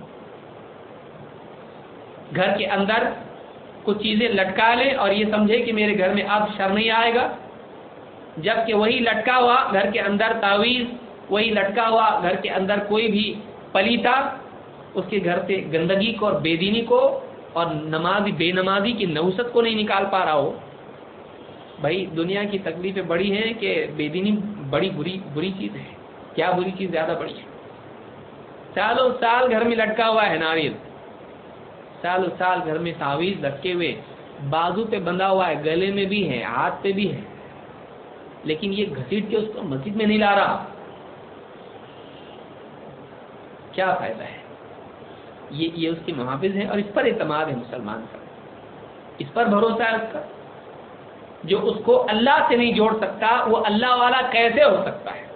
گھر کے اندر کچھ چیزیں لٹکا لے اور یہ سمجھے کہ میرے گھر میں اب شر نہیں آئے گا۔ جبکہ وہی لٹکا ہوا گھر کے اندر تعویذ، وہی لٹکا ہوا گھر کے اندر کوئی بھی پلیتا، اس کے گھر سے گندگی کو اور بے دینی کو اور نمازی، بے نمازی کی نوسط کو نہیں نکال پا رہا ہو۔ بھائی، دنیا کی تکلیفیں بڑی ہیں کہ بے دینی بڑی بری بری چیز ہے۔ کیا بری چیز زیادہ بڑی ہے؟ سالوں سال گھر میں لٹکا ہوا ہے ناریل سالوں سال گھر میں تعویذ لٹکے ہوئے، بازو پہ بندھا ہوا ہے، گلے میں بھی ہے، ہاتھ پہ بھی ہے۔ لیکن یہ گھسیٹ کے اس کو مسجد میں نہیں لا رہا۔ کیا فائدہ ہے؟ یہ یہ اس کے محافظ ہیں اور اس پر اعتماد ہے مسلمان کا اس پر بھروسہ ہے اس کا جو اس کو اللہ سے نہیں جوڑ سکتا، وہ اللہ والا کیسے ہو سکتا ہے؟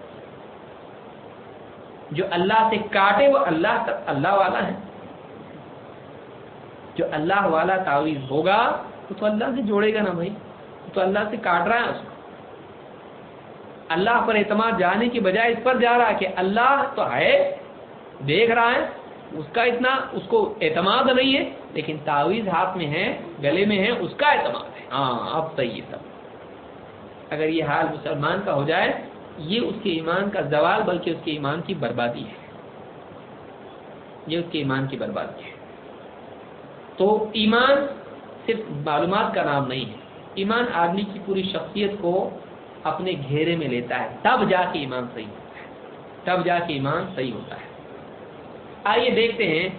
جو اللہ سے کاٹے، وہ اللہ اللہ والا ہے۔ جو اللہ والا تعویذ ہوگا، وہ تو اللہ سے جوڑے گا نا بھائی۔ تو اللہ سے کاٹ رہا ہے اس کو۔ اللہ پر اعتماد جانے کی بجائے اس پر جا رہا ہے کہ اللہ تو ہے، دیکھ رہا ہے، اس کا اتنا، اس کو اعتماد نہیں ہے، لیکن تعویذ ہاتھ میں ہے، گلے میں ہے، اس کا اعتماد ہے۔ ہاں اب صحیح ہے سب۔ اگر یہ حال مسلمان کا ہو جائے، یہ اس کے ایمان کا زوال، بلکہ اس کے ایمان کی بربادی ہے۔ یہ اس کے ایمان کی بربادی ہے۔ تو ایمان صرف معلومات کا نام نہیں ہے۔ ایمان آدمی کی پوری شخصیت کو اپنے گھیرے میں لیتا ہے، تب جا کے ایمان صحیح ہوتا ہے۔ تب جا کے ایمان صحیح ہوتا ہے۔ آئیے دیکھتے ہیں،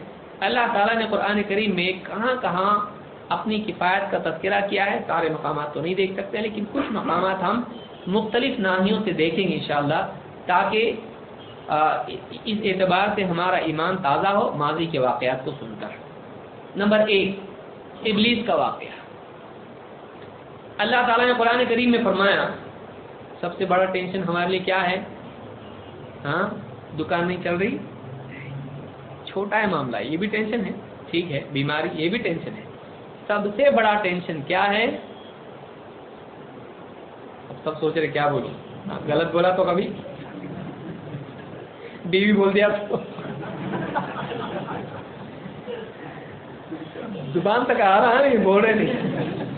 اللہ تعالیٰ نے قرآن کریم میں کہاں کہاں اپنی کفایت کا تذکرہ کیا ہے۔ سارے مقامات تو نہیں دیکھ سکتے، لیکن کچھ مقامات ہم مختلف ناحیوں سے دیکھیں گے انشاءاللہ، تاکہ اس اعتبار سے ہمارا ایمان تازہ ہو ماضی کے واقعات کو سن کر۔ نمبر ایک، ابلیس کا واقعہ۔ اللہ تعالیٰ نے قرآن کریم میں فرمایا سب سے بڑا ٹینشن ہمارے لیے کیا ہے؟ ہاں دکان نہیں چل رہی۔ چھوٹا ہے معاملہ، یہ بھی ٹینشن ہے۔ ٹھیک ہے، بیماری، یہ بھی ٹینشن ہے۔ سب سے بڑا ٹینشن کیا ہے؟ اب سب سوچ رہے کیا بولوں۔ ہاں، غلط بولا تو کبھی۔ بیوی بول دیا تو۔ زبان تک آ رہا نہیں، بول رہے نہیں۔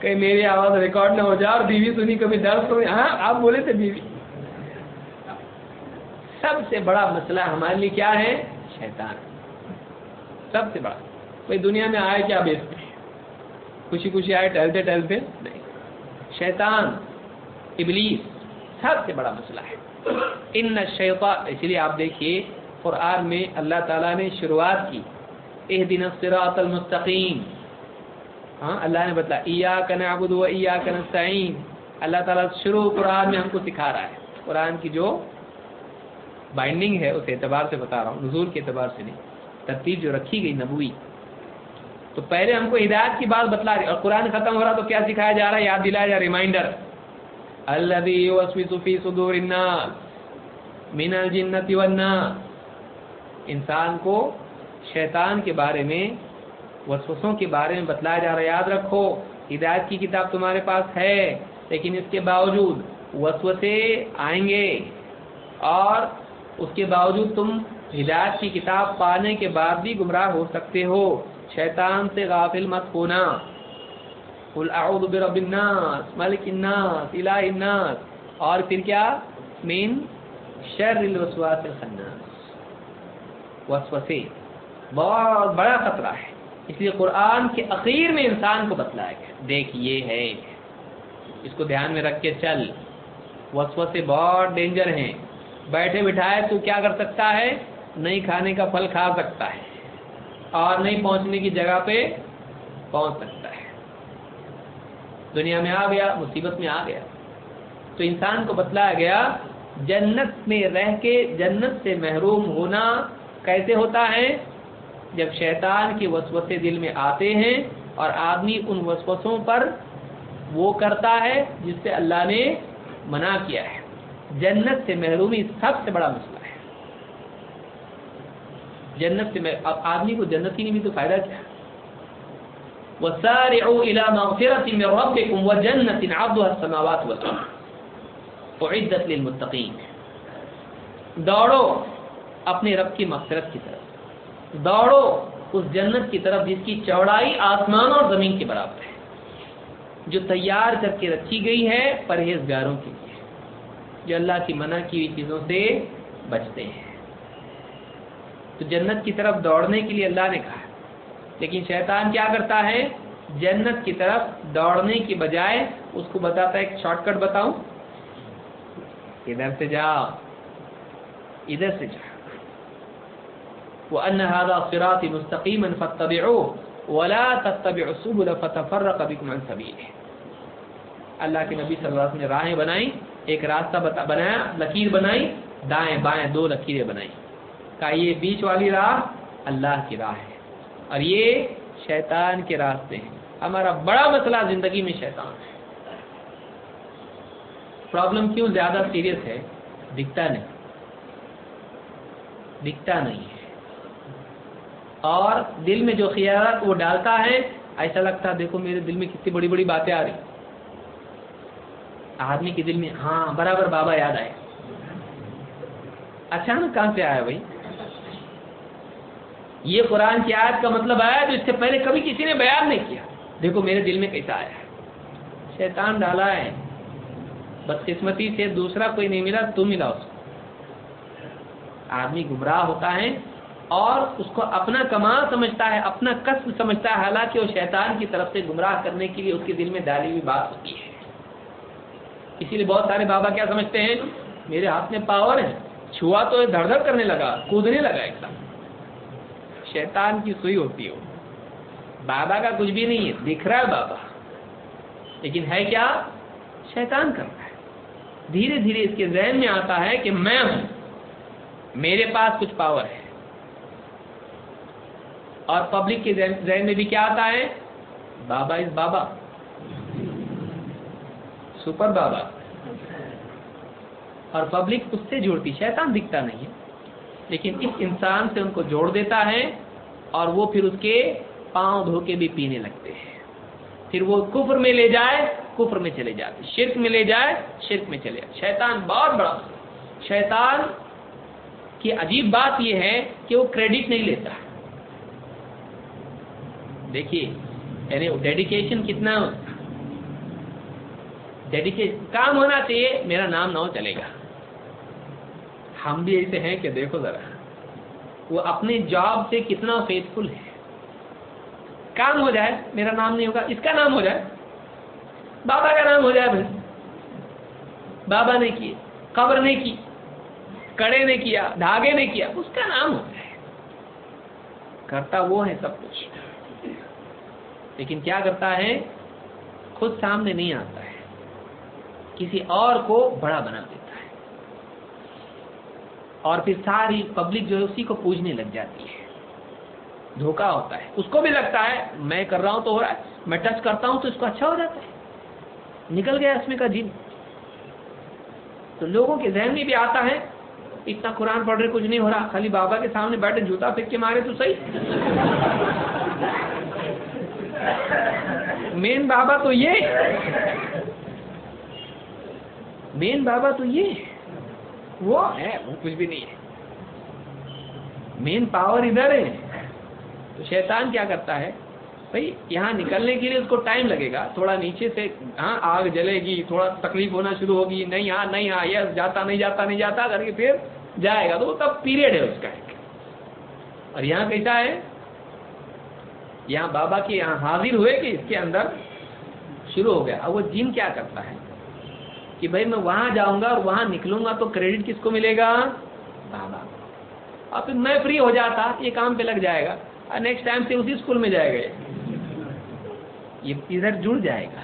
کہیں میری آواز ریکارڈ نہ ہو جائے اور بیوی سنی، کبھی درد ہو ہاں آپ بولے تھے بیوی۔ سب سے بڑا مسئلہ ہمارے لیے کیا ہے؟ شیطان۔ سب سے بڑا۔ کوئی دنیا میں آئے کیا بیچتے خوشی خوشی آئے، ٹہلتے ٹہلتے نہیں۔ شیطان، ابلیس، سب سے بڑا مسئلہ ہے۔ ان شیفا اس لیے آپ دیکھیے، قرآن میں اللہ تعالیٰ نے شروعات کی۔ اح دن المستقیم۔ ہاں اللہ نے بتلا ایا کن ابود و سعین اللہ تعالیٰ شروع قرآن میں ہم کو سکھا رہا ہے۔ قرآن کی جو بائنڈنگ ہے، اس اعتبار سے بتا رہا ہوں، نزول کے اعتبار سے نہیں، ترتیب جو رکھی گئی، نبوی۔ تو پہلے ہم کو ہدایت کی بات بتلا رہی اور قرآن ختم ہو رہا تو کیا سکھایا جا رہا ہے؟ یاد دلایا جا ریمائنڈر۔ صدور الناس من الجنت والناس۔ انسان کو شیطان کے بارے میں وسوسوں کے بارے میں بتلایا جا رہا ہے۔ یاد رکھو، ہدایت کی کتاب تمہارے پاس ہے، لیکن اس کے باوجود وسوسے آئیں گے۔ اور اس کے باوجود تم ہدایت کی کتاب پانے کے بعد بھی گمراہ ہو سکتے ہو۔ شیطان سے غافل مت ہونا۔ قل اعوذ برب الناس، ملک الناس، الہ الناس۔ اور پھر کیا؟ مین شر الوسواس الخناس۔ وسوسے۔ بہت بڑا خطرہ ہے۔ اس لیے قرآن کے اخیر میں انسان کو بتلایا گیا دیکھ، یہ ہے۔ اس کو دھیان میں رکھ کے چل۔ وسوسے بہت ڈینجر ہیں۔ بیٹھے بٹھائے تو کیا کر سکتا ہے؟ نہیں کھانے کا پھل کھا سکتا ہے۔ اور نہیں پہنچنے کی جگہ پہ پہنچ سکتا ہے۔ دنیا میں آ گیا، مصیبت میں آ گیا۔ تو انسان کو بتلایا گیا، جنت میں رہ کے جنت سے محروم ہونا کیسے ہوتا ہے؟ جب شیطان کے وسوسے دل میں آتے ہیں اور آدمی ان وسوسوں پر وہ کرتا ہے جس سے اللہ نے منع کیا ہے۔ جنت سے محرومی سب سے بڑا مسئلہ ہے۔ جنت سے اب آدمی کو جنت ہی نہیں بھی تو فائدہ کیا؟ وَسَارِعُوا إِلَى مَغْفِرَةٍ مِّن رَبِّكُمْ وَجَنَّةٍ عَرْضُهَا السَّمَاوَاتُ وَالْأَرْضُ۔ أُعِدَّتْ لِلْمُتَّقِينَ۔ دوڑو اپنے رب کی مغفرت کی طرف۔ دوڑو، اس جنت کی طرف، جس کی چوڑائی آسمان اور زمین کے برابر ہے، جو تیار کر کے رکھی گئی ہے پرہیزگاروں کے لیے، جو اللہ کی منع کی ہوئی چیزوں سے بچتے ہیں۔ تو جنت کی طرف دوڑنے کے لیے اللہ نے کہا، لیکن شیطان کیا کرتا ہے؟ جنت کی طرف دوڑنے کی بجائے اس کو بتاتا ہے، ایک شارٹ کٹ بتاؤں۔ ادھر سے جاؤ، ادھر سے جا وہ هذا صراط مستقیما فتبعوه ولا تتبعوا السبل فتفرق بكم عن سبيله. اللہ کے نبی صلی اللہ علیہ وسلم نے راہیں بنائی، ایک راستہ بنایا، لکیر بنائی، دائیں بائیں دو لکیریں بنائی۔ کہا یہ بیچ والی راہ اللہ کی راہ ہے۔ اور یہ شیطان کے راستے ہیں۔ ہمارا بڑا مسئلہ زندگی میں شیطان ہے۔ پرابلم کیوں زیادہ سیریس ہے؟ دکھتا نہیں۔ دکھتا نہیں ہے۔ اور دل میں جو خیالات وہ ڈالتا ہے، ایسا لگتا ہے، دیکھو میرے دل میں کتنی بڑی بڑی باتیں آ رہی آدمی کے دل میں ہاں برابر بابا یاد آئے۔ اچانک کہاں سے آیا بھائی؟ یہ قرآن کی آیت کا مطلب آیا جو اس سے پہلے کبھی کسی نے بیان نہیں کیا۔ دیکھو میرے دل میں کیسا آیا ہے۔ شیطان ڈالا ہے۔ بدقسمتی سے دوسرا کوئی نہیں ملا تو ملا اس کو آدمی گمراہ ہوتا ہے۔ اور اس کو اپنا کمال سمجھتا ہے، اپنا قصب سمجھتا ہے، حالانکہ وہ شیطان کی طرف سے گمراہ کرنے کے لیے اس کے دل میں ڈالی ہوئی بات ہوتی ہے۔ اسی لیے بہت سارے بابا کیا سمجھتے ہیں؟ میرے ہاتھ میں پاور ہے۔ چھوا تو دھڑ دھڑ کرنے لگا، کودنے لگا ایک دم۔ شیطان کی سوئی ہوتی ہے بابا کا کچھ بھی نہیں ہے، دکھ رہا ہے بابا۔ لیکن ہے کیا؟ شیطان کر رہا ہے۔ دھیرے دھیرے اس کے ذہن میں آتا ہے کہ میں ہوں۔ میرے پاس کچھ پاور ہے۔ اور پبلک کے ذہن میں بھی کیا آتا ہے؟ بابا از بابا. سپر بابا. اور پبلک اس سے جوڑتی شیطان دکھتا نہیں ہے۔ لیکن اس انسان سے ان کو جوڑ دیتا ہے اور وہ پھر اس کے پاؤں دھو کے بھی پینے لگتے ہیں۔ پھر وہ کفر میں لے جائے، کفر میں چلے جاتے۔ شرک میں لے جائے، شرک میں چلے جائے شیطان بہت بڑا۔ شیطان کی عجیب بات یہ ہے کہ وہ کریڈٹ نہیں لیتا۔ ہے دیکھیے یعنی ڈیڈیکیشن کتنا ڈیڈیکیشن کام ہونا چاہیے، میرا نام نہ ہو چلے گا۔ ہم بھی ایسے ہیں کہ دیکھو ذرا، وہ اپنے جاب سے کتنا فیتھ فل ہے۔ کام ہو جائے، میرا نام نہیں ہوگا، اس کا نام ہو جائے۔ بابا کا نام ہو جائے بھائی۔ بابا نے کیے قبر نے کی کڑے نے کیا، دھاگے نے کیا، اس کا نام ہو جائے۔ کرتا وہ ہے سب کچھ۔ لیکن کیا کرتا ہے؟ خود سامنے نہیں آتا ہے۔ کسی اور کو بڑا بنا دیتا ہے۔ اور پھر ساری پبلک جو ہے اسی کو پوجنے لگ جاتی ہے۔ دھوکا ہوتا ہے۔ اس کو بھی لگتا ہے، میں کر رہا ہوں تو ہو رہا ہے، میں ٹچ کرتا ہوں تو اس کو اچھا ہو جاتا ہے۔ نکل گیا اس میں کا جن۔ تو لوگوں کے ذہن میں بھی آتا ہے، اتنا قرآن پڑھ رہے، کچھ نہیں ہو رہا، خالی بابا کے سامنے بیٹھے، جوتا پھینک کے مارے تو صحیح۔ مین بابا تو یہ۔ مین بابا تو یہ۔ وہ ہے، وہ کچھ بھی نہیں ہے۔ مین پاور ادھر ہے۔ تو شیطان کیا کرتا ہے؟ بھائی، یہاں نکلنے کے لیے اس کو ٹائم لگے گا۔ تھوڑا نیچے سے ہاں آگ جلے گی، تھوڑا تکلیف ہونا شروع ہوگی۔ نہیں ہاں نہیں ہاں یس جاتا نہیں جاتا نہیں، جاتا، کر کے پھر جائے گا۔ تو وہ تب پیریڈ ہے اس کا ایک۔ اور یہاں کیسا ہے یہاں بابا کے یہاں حاضر ہوئے کہ اس کے اندر شروع ہو گیا۔ اب وہ جن کیا کرتا ہے؟ کہ بھائی میں وہاں جاؤں گا اور وہاں نکلوں گا تو کریڈٹ کس کو ملے گا؟ بابا اور پھر میں فری ہو جاتا، یہ کام پہ لگ جائے گا۔ اور نیکسٹ ٹائم سے اسی اسکول میں جائے گا یہ ادھر جڑ جائے گا۔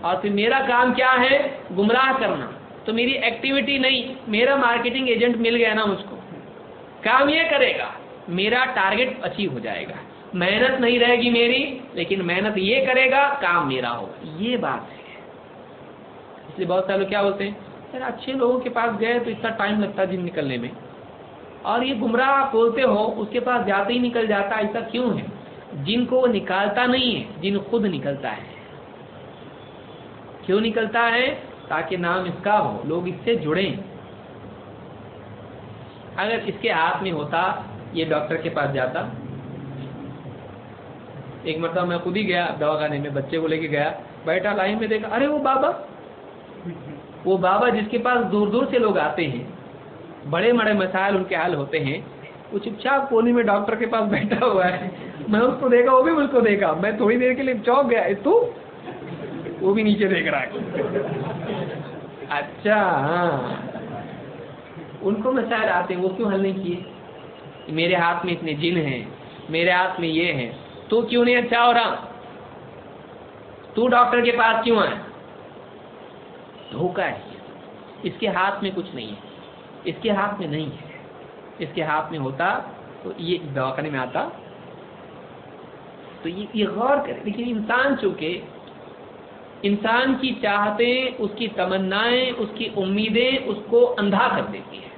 اور پھر میرا کام کیا ہے؟ گمراہ کرنا۔ تو میری ایکٹیویٹی نہیں، میرا مارکیٹنگ ایجنٹ مل گیا نا مجھ کو۔ کام یہ کرے گا، میرا ٹارگیٹ اچیو ہو جائے گا۔ محنت نہیں رہے گی میری، لیکن محنت یہ کرے گا، کام میرا ہوگا۔ یہ بات ہے۔ اس لیے بہت سارے لوگ کیا بولتے ہیں؟ یار، اچھے لوگوں کے پاس گئے تو اتنا ٹائم لگتا ہے جن نکلنے میں۔ اور یہ گمراہ بولتے ہو، اس کے پاس جاتے ہی نکل جاتا ایسا کیوں ہے؟ جن کو وہ نکالتا نہیں ہے، جن خود نکلتا ہے۔ کیوں نکلتا ہے؟ تاکہ نام اس کا ہو، لوگ اس سے جڑیں۔ اگر اس کے ہاتھ میں ہوتا، یہ ڈاکٹر کے پاس جاتا ایک مرتبہ میں خود ہی گیا دواخانے میں، بچے کو لے کے گیا، بیٹھا، لائن میں دیکھا، ارے وہ بابا۔ وہ بابا جس کے پاس دور دور سے لوگ آتے ہیں، بڑے بڑے مسائل ان کے حل ہوتے ہیں، وہ چپ چاپ کونی میں ڈاکٹر کے پاس بیٹھا ہوا ہے۔ میں اس کو دیکھا، وہ بھی مجھ کو دیکھا۔ میں تھوڑی دیر کے لیے چوک گیا۔ تو؟ وہ بھی نیچے دیکھ رہا ہے۔ اچھا ہاں۔ ان کو مسائل آتے ہیں، وہ کیوں حل نہیں کیے؟ میرے ہاتھ میں اتنے جن ہیں، میرے ہاتھ میں یہ ہے تو کیوں نہیں اچھا ہو رہا؟ تو ڈاکٹر کے پاس کیوں آئے؟ دھوکہ ہے اس کے ہاتھ میں کچھ نہیں ہے۔ اس کے ہاتھ میں نہیں ہے۔ اس کے ہاتھ میں ہوتا تو یہ دواخانے میں آتا۔ تو یہ غور کرے لیکن انسان چونکہ انسان کی چاہتیں، اس کی تمنائیں، اس کی امیدیں، اس کو اندھا کر دیتی ہیں۔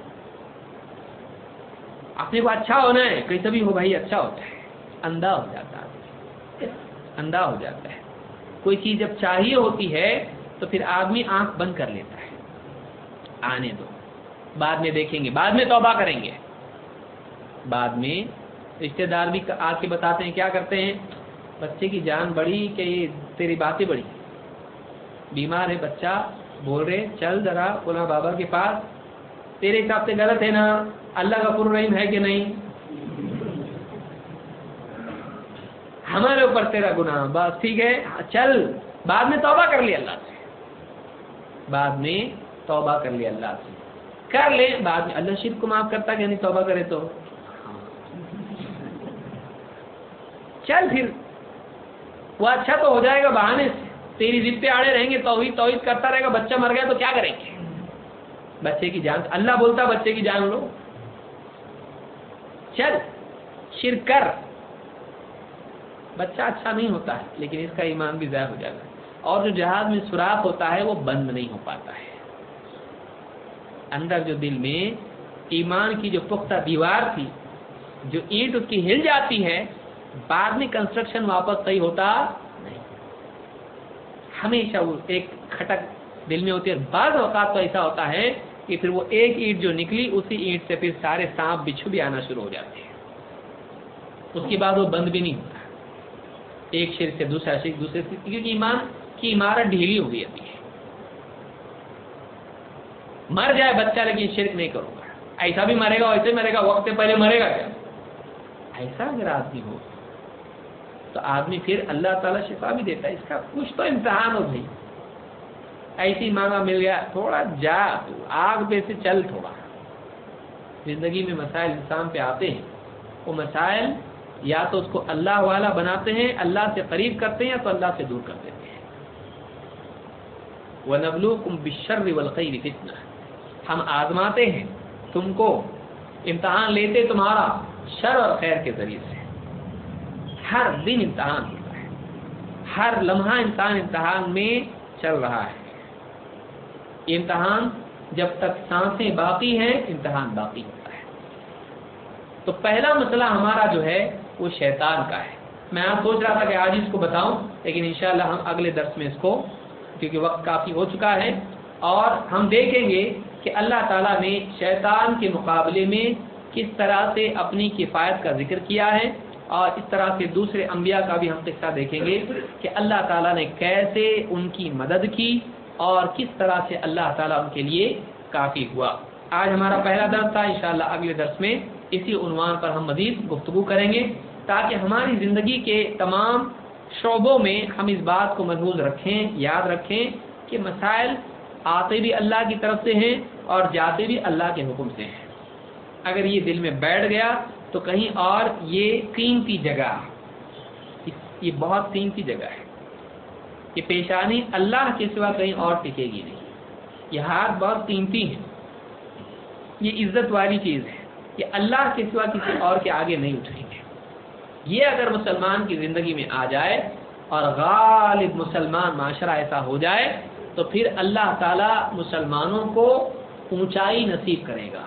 اپنے کو اچھا ہونا ہے، کہیں بھی ہو بھائی اچھا ہوتا ہے۔ اندھا ہو جاتا ہے۔ اندھا ہو جاتا ہے۔ کوئی چیز جب چاہیے ہوتی ہے تو پھر آدمی آنکھ بند کر لیتا ہے۔ آنے دو۔ بعد میں دیکھیں گے۔ بعد میں توبہ کریں گے۔ بعد میں رشتہ دار بھی آ کے بتاتے ہیں کیا کرتے ہیں۔ بچے کی جان بڑی کہ یہ تیری باتیں بڑی بیمار ہے بچہ، بول رہے، چل ذرا پورا بابا کے پاس۔ تیرے حساب سے غلط ہے نا؟ اللہ کا رحیم ہے کہ نہیں؟ ہمارے اوپر تیرا گناہ، بس ٹھیک ہے، چل۔ بعد میں توبہ کر لی اللہ سے۔ بعد میں توبہ کر لی اللہ سے۔ کر لے، بعد میں اللہ شرک کو معاف کرتا کہ نہیں توبہ کرے تو۔ چل پھر۔ وہ اچھا تو ہو جائے گا بہانے سے۔ تیری ضد پہ آڑے رہیں گے، توحید توحید کرتا رہے گا، بچہ مر گیا تو کیا کریں گے؟ بچے کی جان۔ اللہ بولتا بچے کی جان لو۔ چل، شرک کر۔ بچہ اچھا نہیں ہوتا ہے، لیکن اس کا ایمان بھی ضائع ہو جائے گا اور جو جہاز میں سوراخ ہوتا ہے، وہ بند نہیں ہو پاتا ہے۔ اندر جو دل میں ایمان کی جو پختہ دیوار تھی، جو اینٹ اس کی ہل جاتی ہے، بعد میں کنسٹرکشن واپس صحیح ہوتا نہیں۔ ہمیشہ وہ ایک کھٹک دل میں ہوتی ہے۔ بعض اوقات تو ایسا ہوتا ہے کہ پھر وہ ایک اینٹ جو نکلی، اسی اینٹ سے پھر سارے سانپ بچھو بھی آنا شروع ہو جاتے ہیں۔ اس کے بعد وہ بند بھی نہیں ہوتا۔ ایک شیر سے دوسرا شیر دوسرے سے، کیونکہ ایمان کی عمارت ڈھیلی ہو گئی ابھی۔ مر جائے بچہ لیکن شرک نہیں کروں گا۔ ایسا بھی مرے گا ویسے مرے گا، وقت سے پہلے مرے گا کیا؟ ایسا اگر آدمی ہو، تو آدمی پھر اللہ تعالیٰ شفا بھی دیتا ہے۔ اس کا کچھ تو امتحان ہو بھائی ایسی مانگا مل گیا، تھوڑا جا تو آگ پہ سے چل تھوڑا۔ زندگی میں مسائل انسان پہ آتے ہیں۔ وہ مسائل یا تو اس کو اللہ والا بناتے ہیں، اللہ سے قریب کرتے ہیں یا تو اللہ سے دور کر دیتے ہیں۔ وہ نبلو کم بشر ولقی ہم آزماتے ہیں تم کو، امتحان لیتے تمہارا شر اور خیر کے ذریعے سے۔ ہر دن امتحان ہوتا ہے۔ ہر لمحہ انسان امتحان میں چل رہا ہے۔ امتحان جب تک سانسیں باقی ہیں، امتحان باقی ہوتا ہے۔ تو پہلا مسئلہ ہمارا جو ہے وہ شیطان کا ہے۔ میں آپ سوچ رہا تھا کہ آج اس کو بتاؤں، لیکن انشاءاللہ ہم اگلے درس میں اس کو، کیونکہ وقت کافی ہو چکا ہے، اور ہم دیکھیں گے کہ اللہ تعالیٰ نے شیطان کے مقابلے میں کس طرح سے اپنی کفایت کا ذکر کیا ہے، اور اس طرح سے دوسرے انبیاء کا بھی ہم قصہ دیکھیں گے کہ اللہ تعالیٰ نے کیسے ان کی مدد کی اور کس طرح سے اللہ تعالیٰ ان کے لیے کافی ہوا۔ آج ہمارا پہلا درس تھا، انشاءاللہ اگلے درس میں اسی عنوان پر ہم مزید گفتگو کریں گے۔ تاکہ ہماری زندگی کے تمام شعبوں میں ہم اس بات کو محفوظ رکھیں، یاد رکھیں کہ مسائل آتے بھی اللہ کی طرف سے ہیں اور جاتے بھی اللہ کے حکم سے ہیں۔ اگر یہ دل میں بیٹھ گیا تو کہیں اور یہ قیمتی جگہ، یہ بہت قیمتی جگہ ہے۔ یہ پیشانی اللہ کے سوا کہیں اور ٹکے گی نہیں۔ یہ ہاتھ بہت قیمتی ہیں۔ یہ عزت والی چیز ہے یہ اللہ کے سوا کسی اور کے آگے نہیں اٹھیں۔ گے یہ اگر مسلمان کی زندگی میں آ جائے اور غالب مسلمان معاشرہ ایسا ہو جائے، تو پھر اللہ تعالی مسلمانوں کو اونچائی نصیب کرے گا۔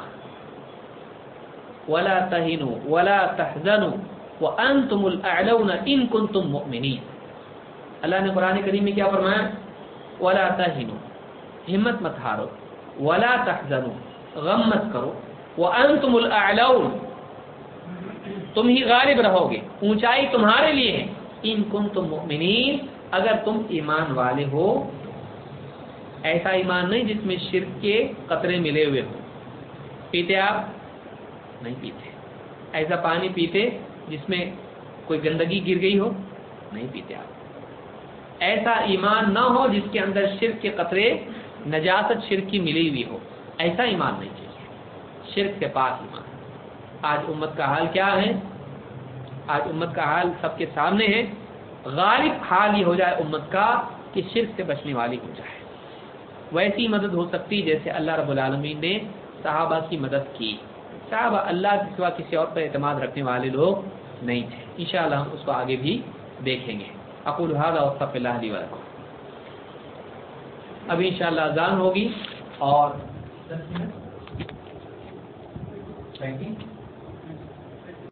ولا تهنوا ولا تحزنوا وانتم الاعلون ان كنتم مؤمنين۔ اللہ نے قرآن کریم میں کیا فرمایا؟ ولا تهنوا، ہمت مت ہارو۔ ولا تحزنوا، غم مت کرو۔ وانتم الاعلون تم ہی غالب رہو گے، اونچائی تمہارے لیے ہے۔ ان کنتم مؤمنین، اگر تم ایمان والے ہو، ایسا ایمان نہیں جس میں شرک کے قطرے ملے ہوئے ہو پیتے آپ؟ نہیں پیتے۔ ایسا پانی پیتے جس میں کوئی گندگی گر گئی ہو؟ نہیں پیتے آپ۔ ایسا ایمان نہ ہو جس کے اندر شرک کے قطرے، نجاست شرک کی ملی ہوئی ہو۔ ایسا ایمان نہیں چاہیے شرک سے پاک ایمان۔ آج امت کا حال کیا ہے؟ آج امت کا حال سب کے سامنے ہے۔ غالب حال یہ ہو جائے امت کا کہ شرک سے بچنے والی ہو جائے۔ ویسی مدد ہو سکتی جیسے اللہ رب العالمین نے صحابہ کی مدد کی۔ صحابہ اللہ کے سوا کسی اور پر اعتماد رکھنے والے لوگ نہیں تھے۔ انشاءاللہ ہم اس کو آگے بھی دیکھیں گے۔ اقول هذا واستغفر الله لي ولكم۔ ابھی انشاءاللہ اذان ہوگی اور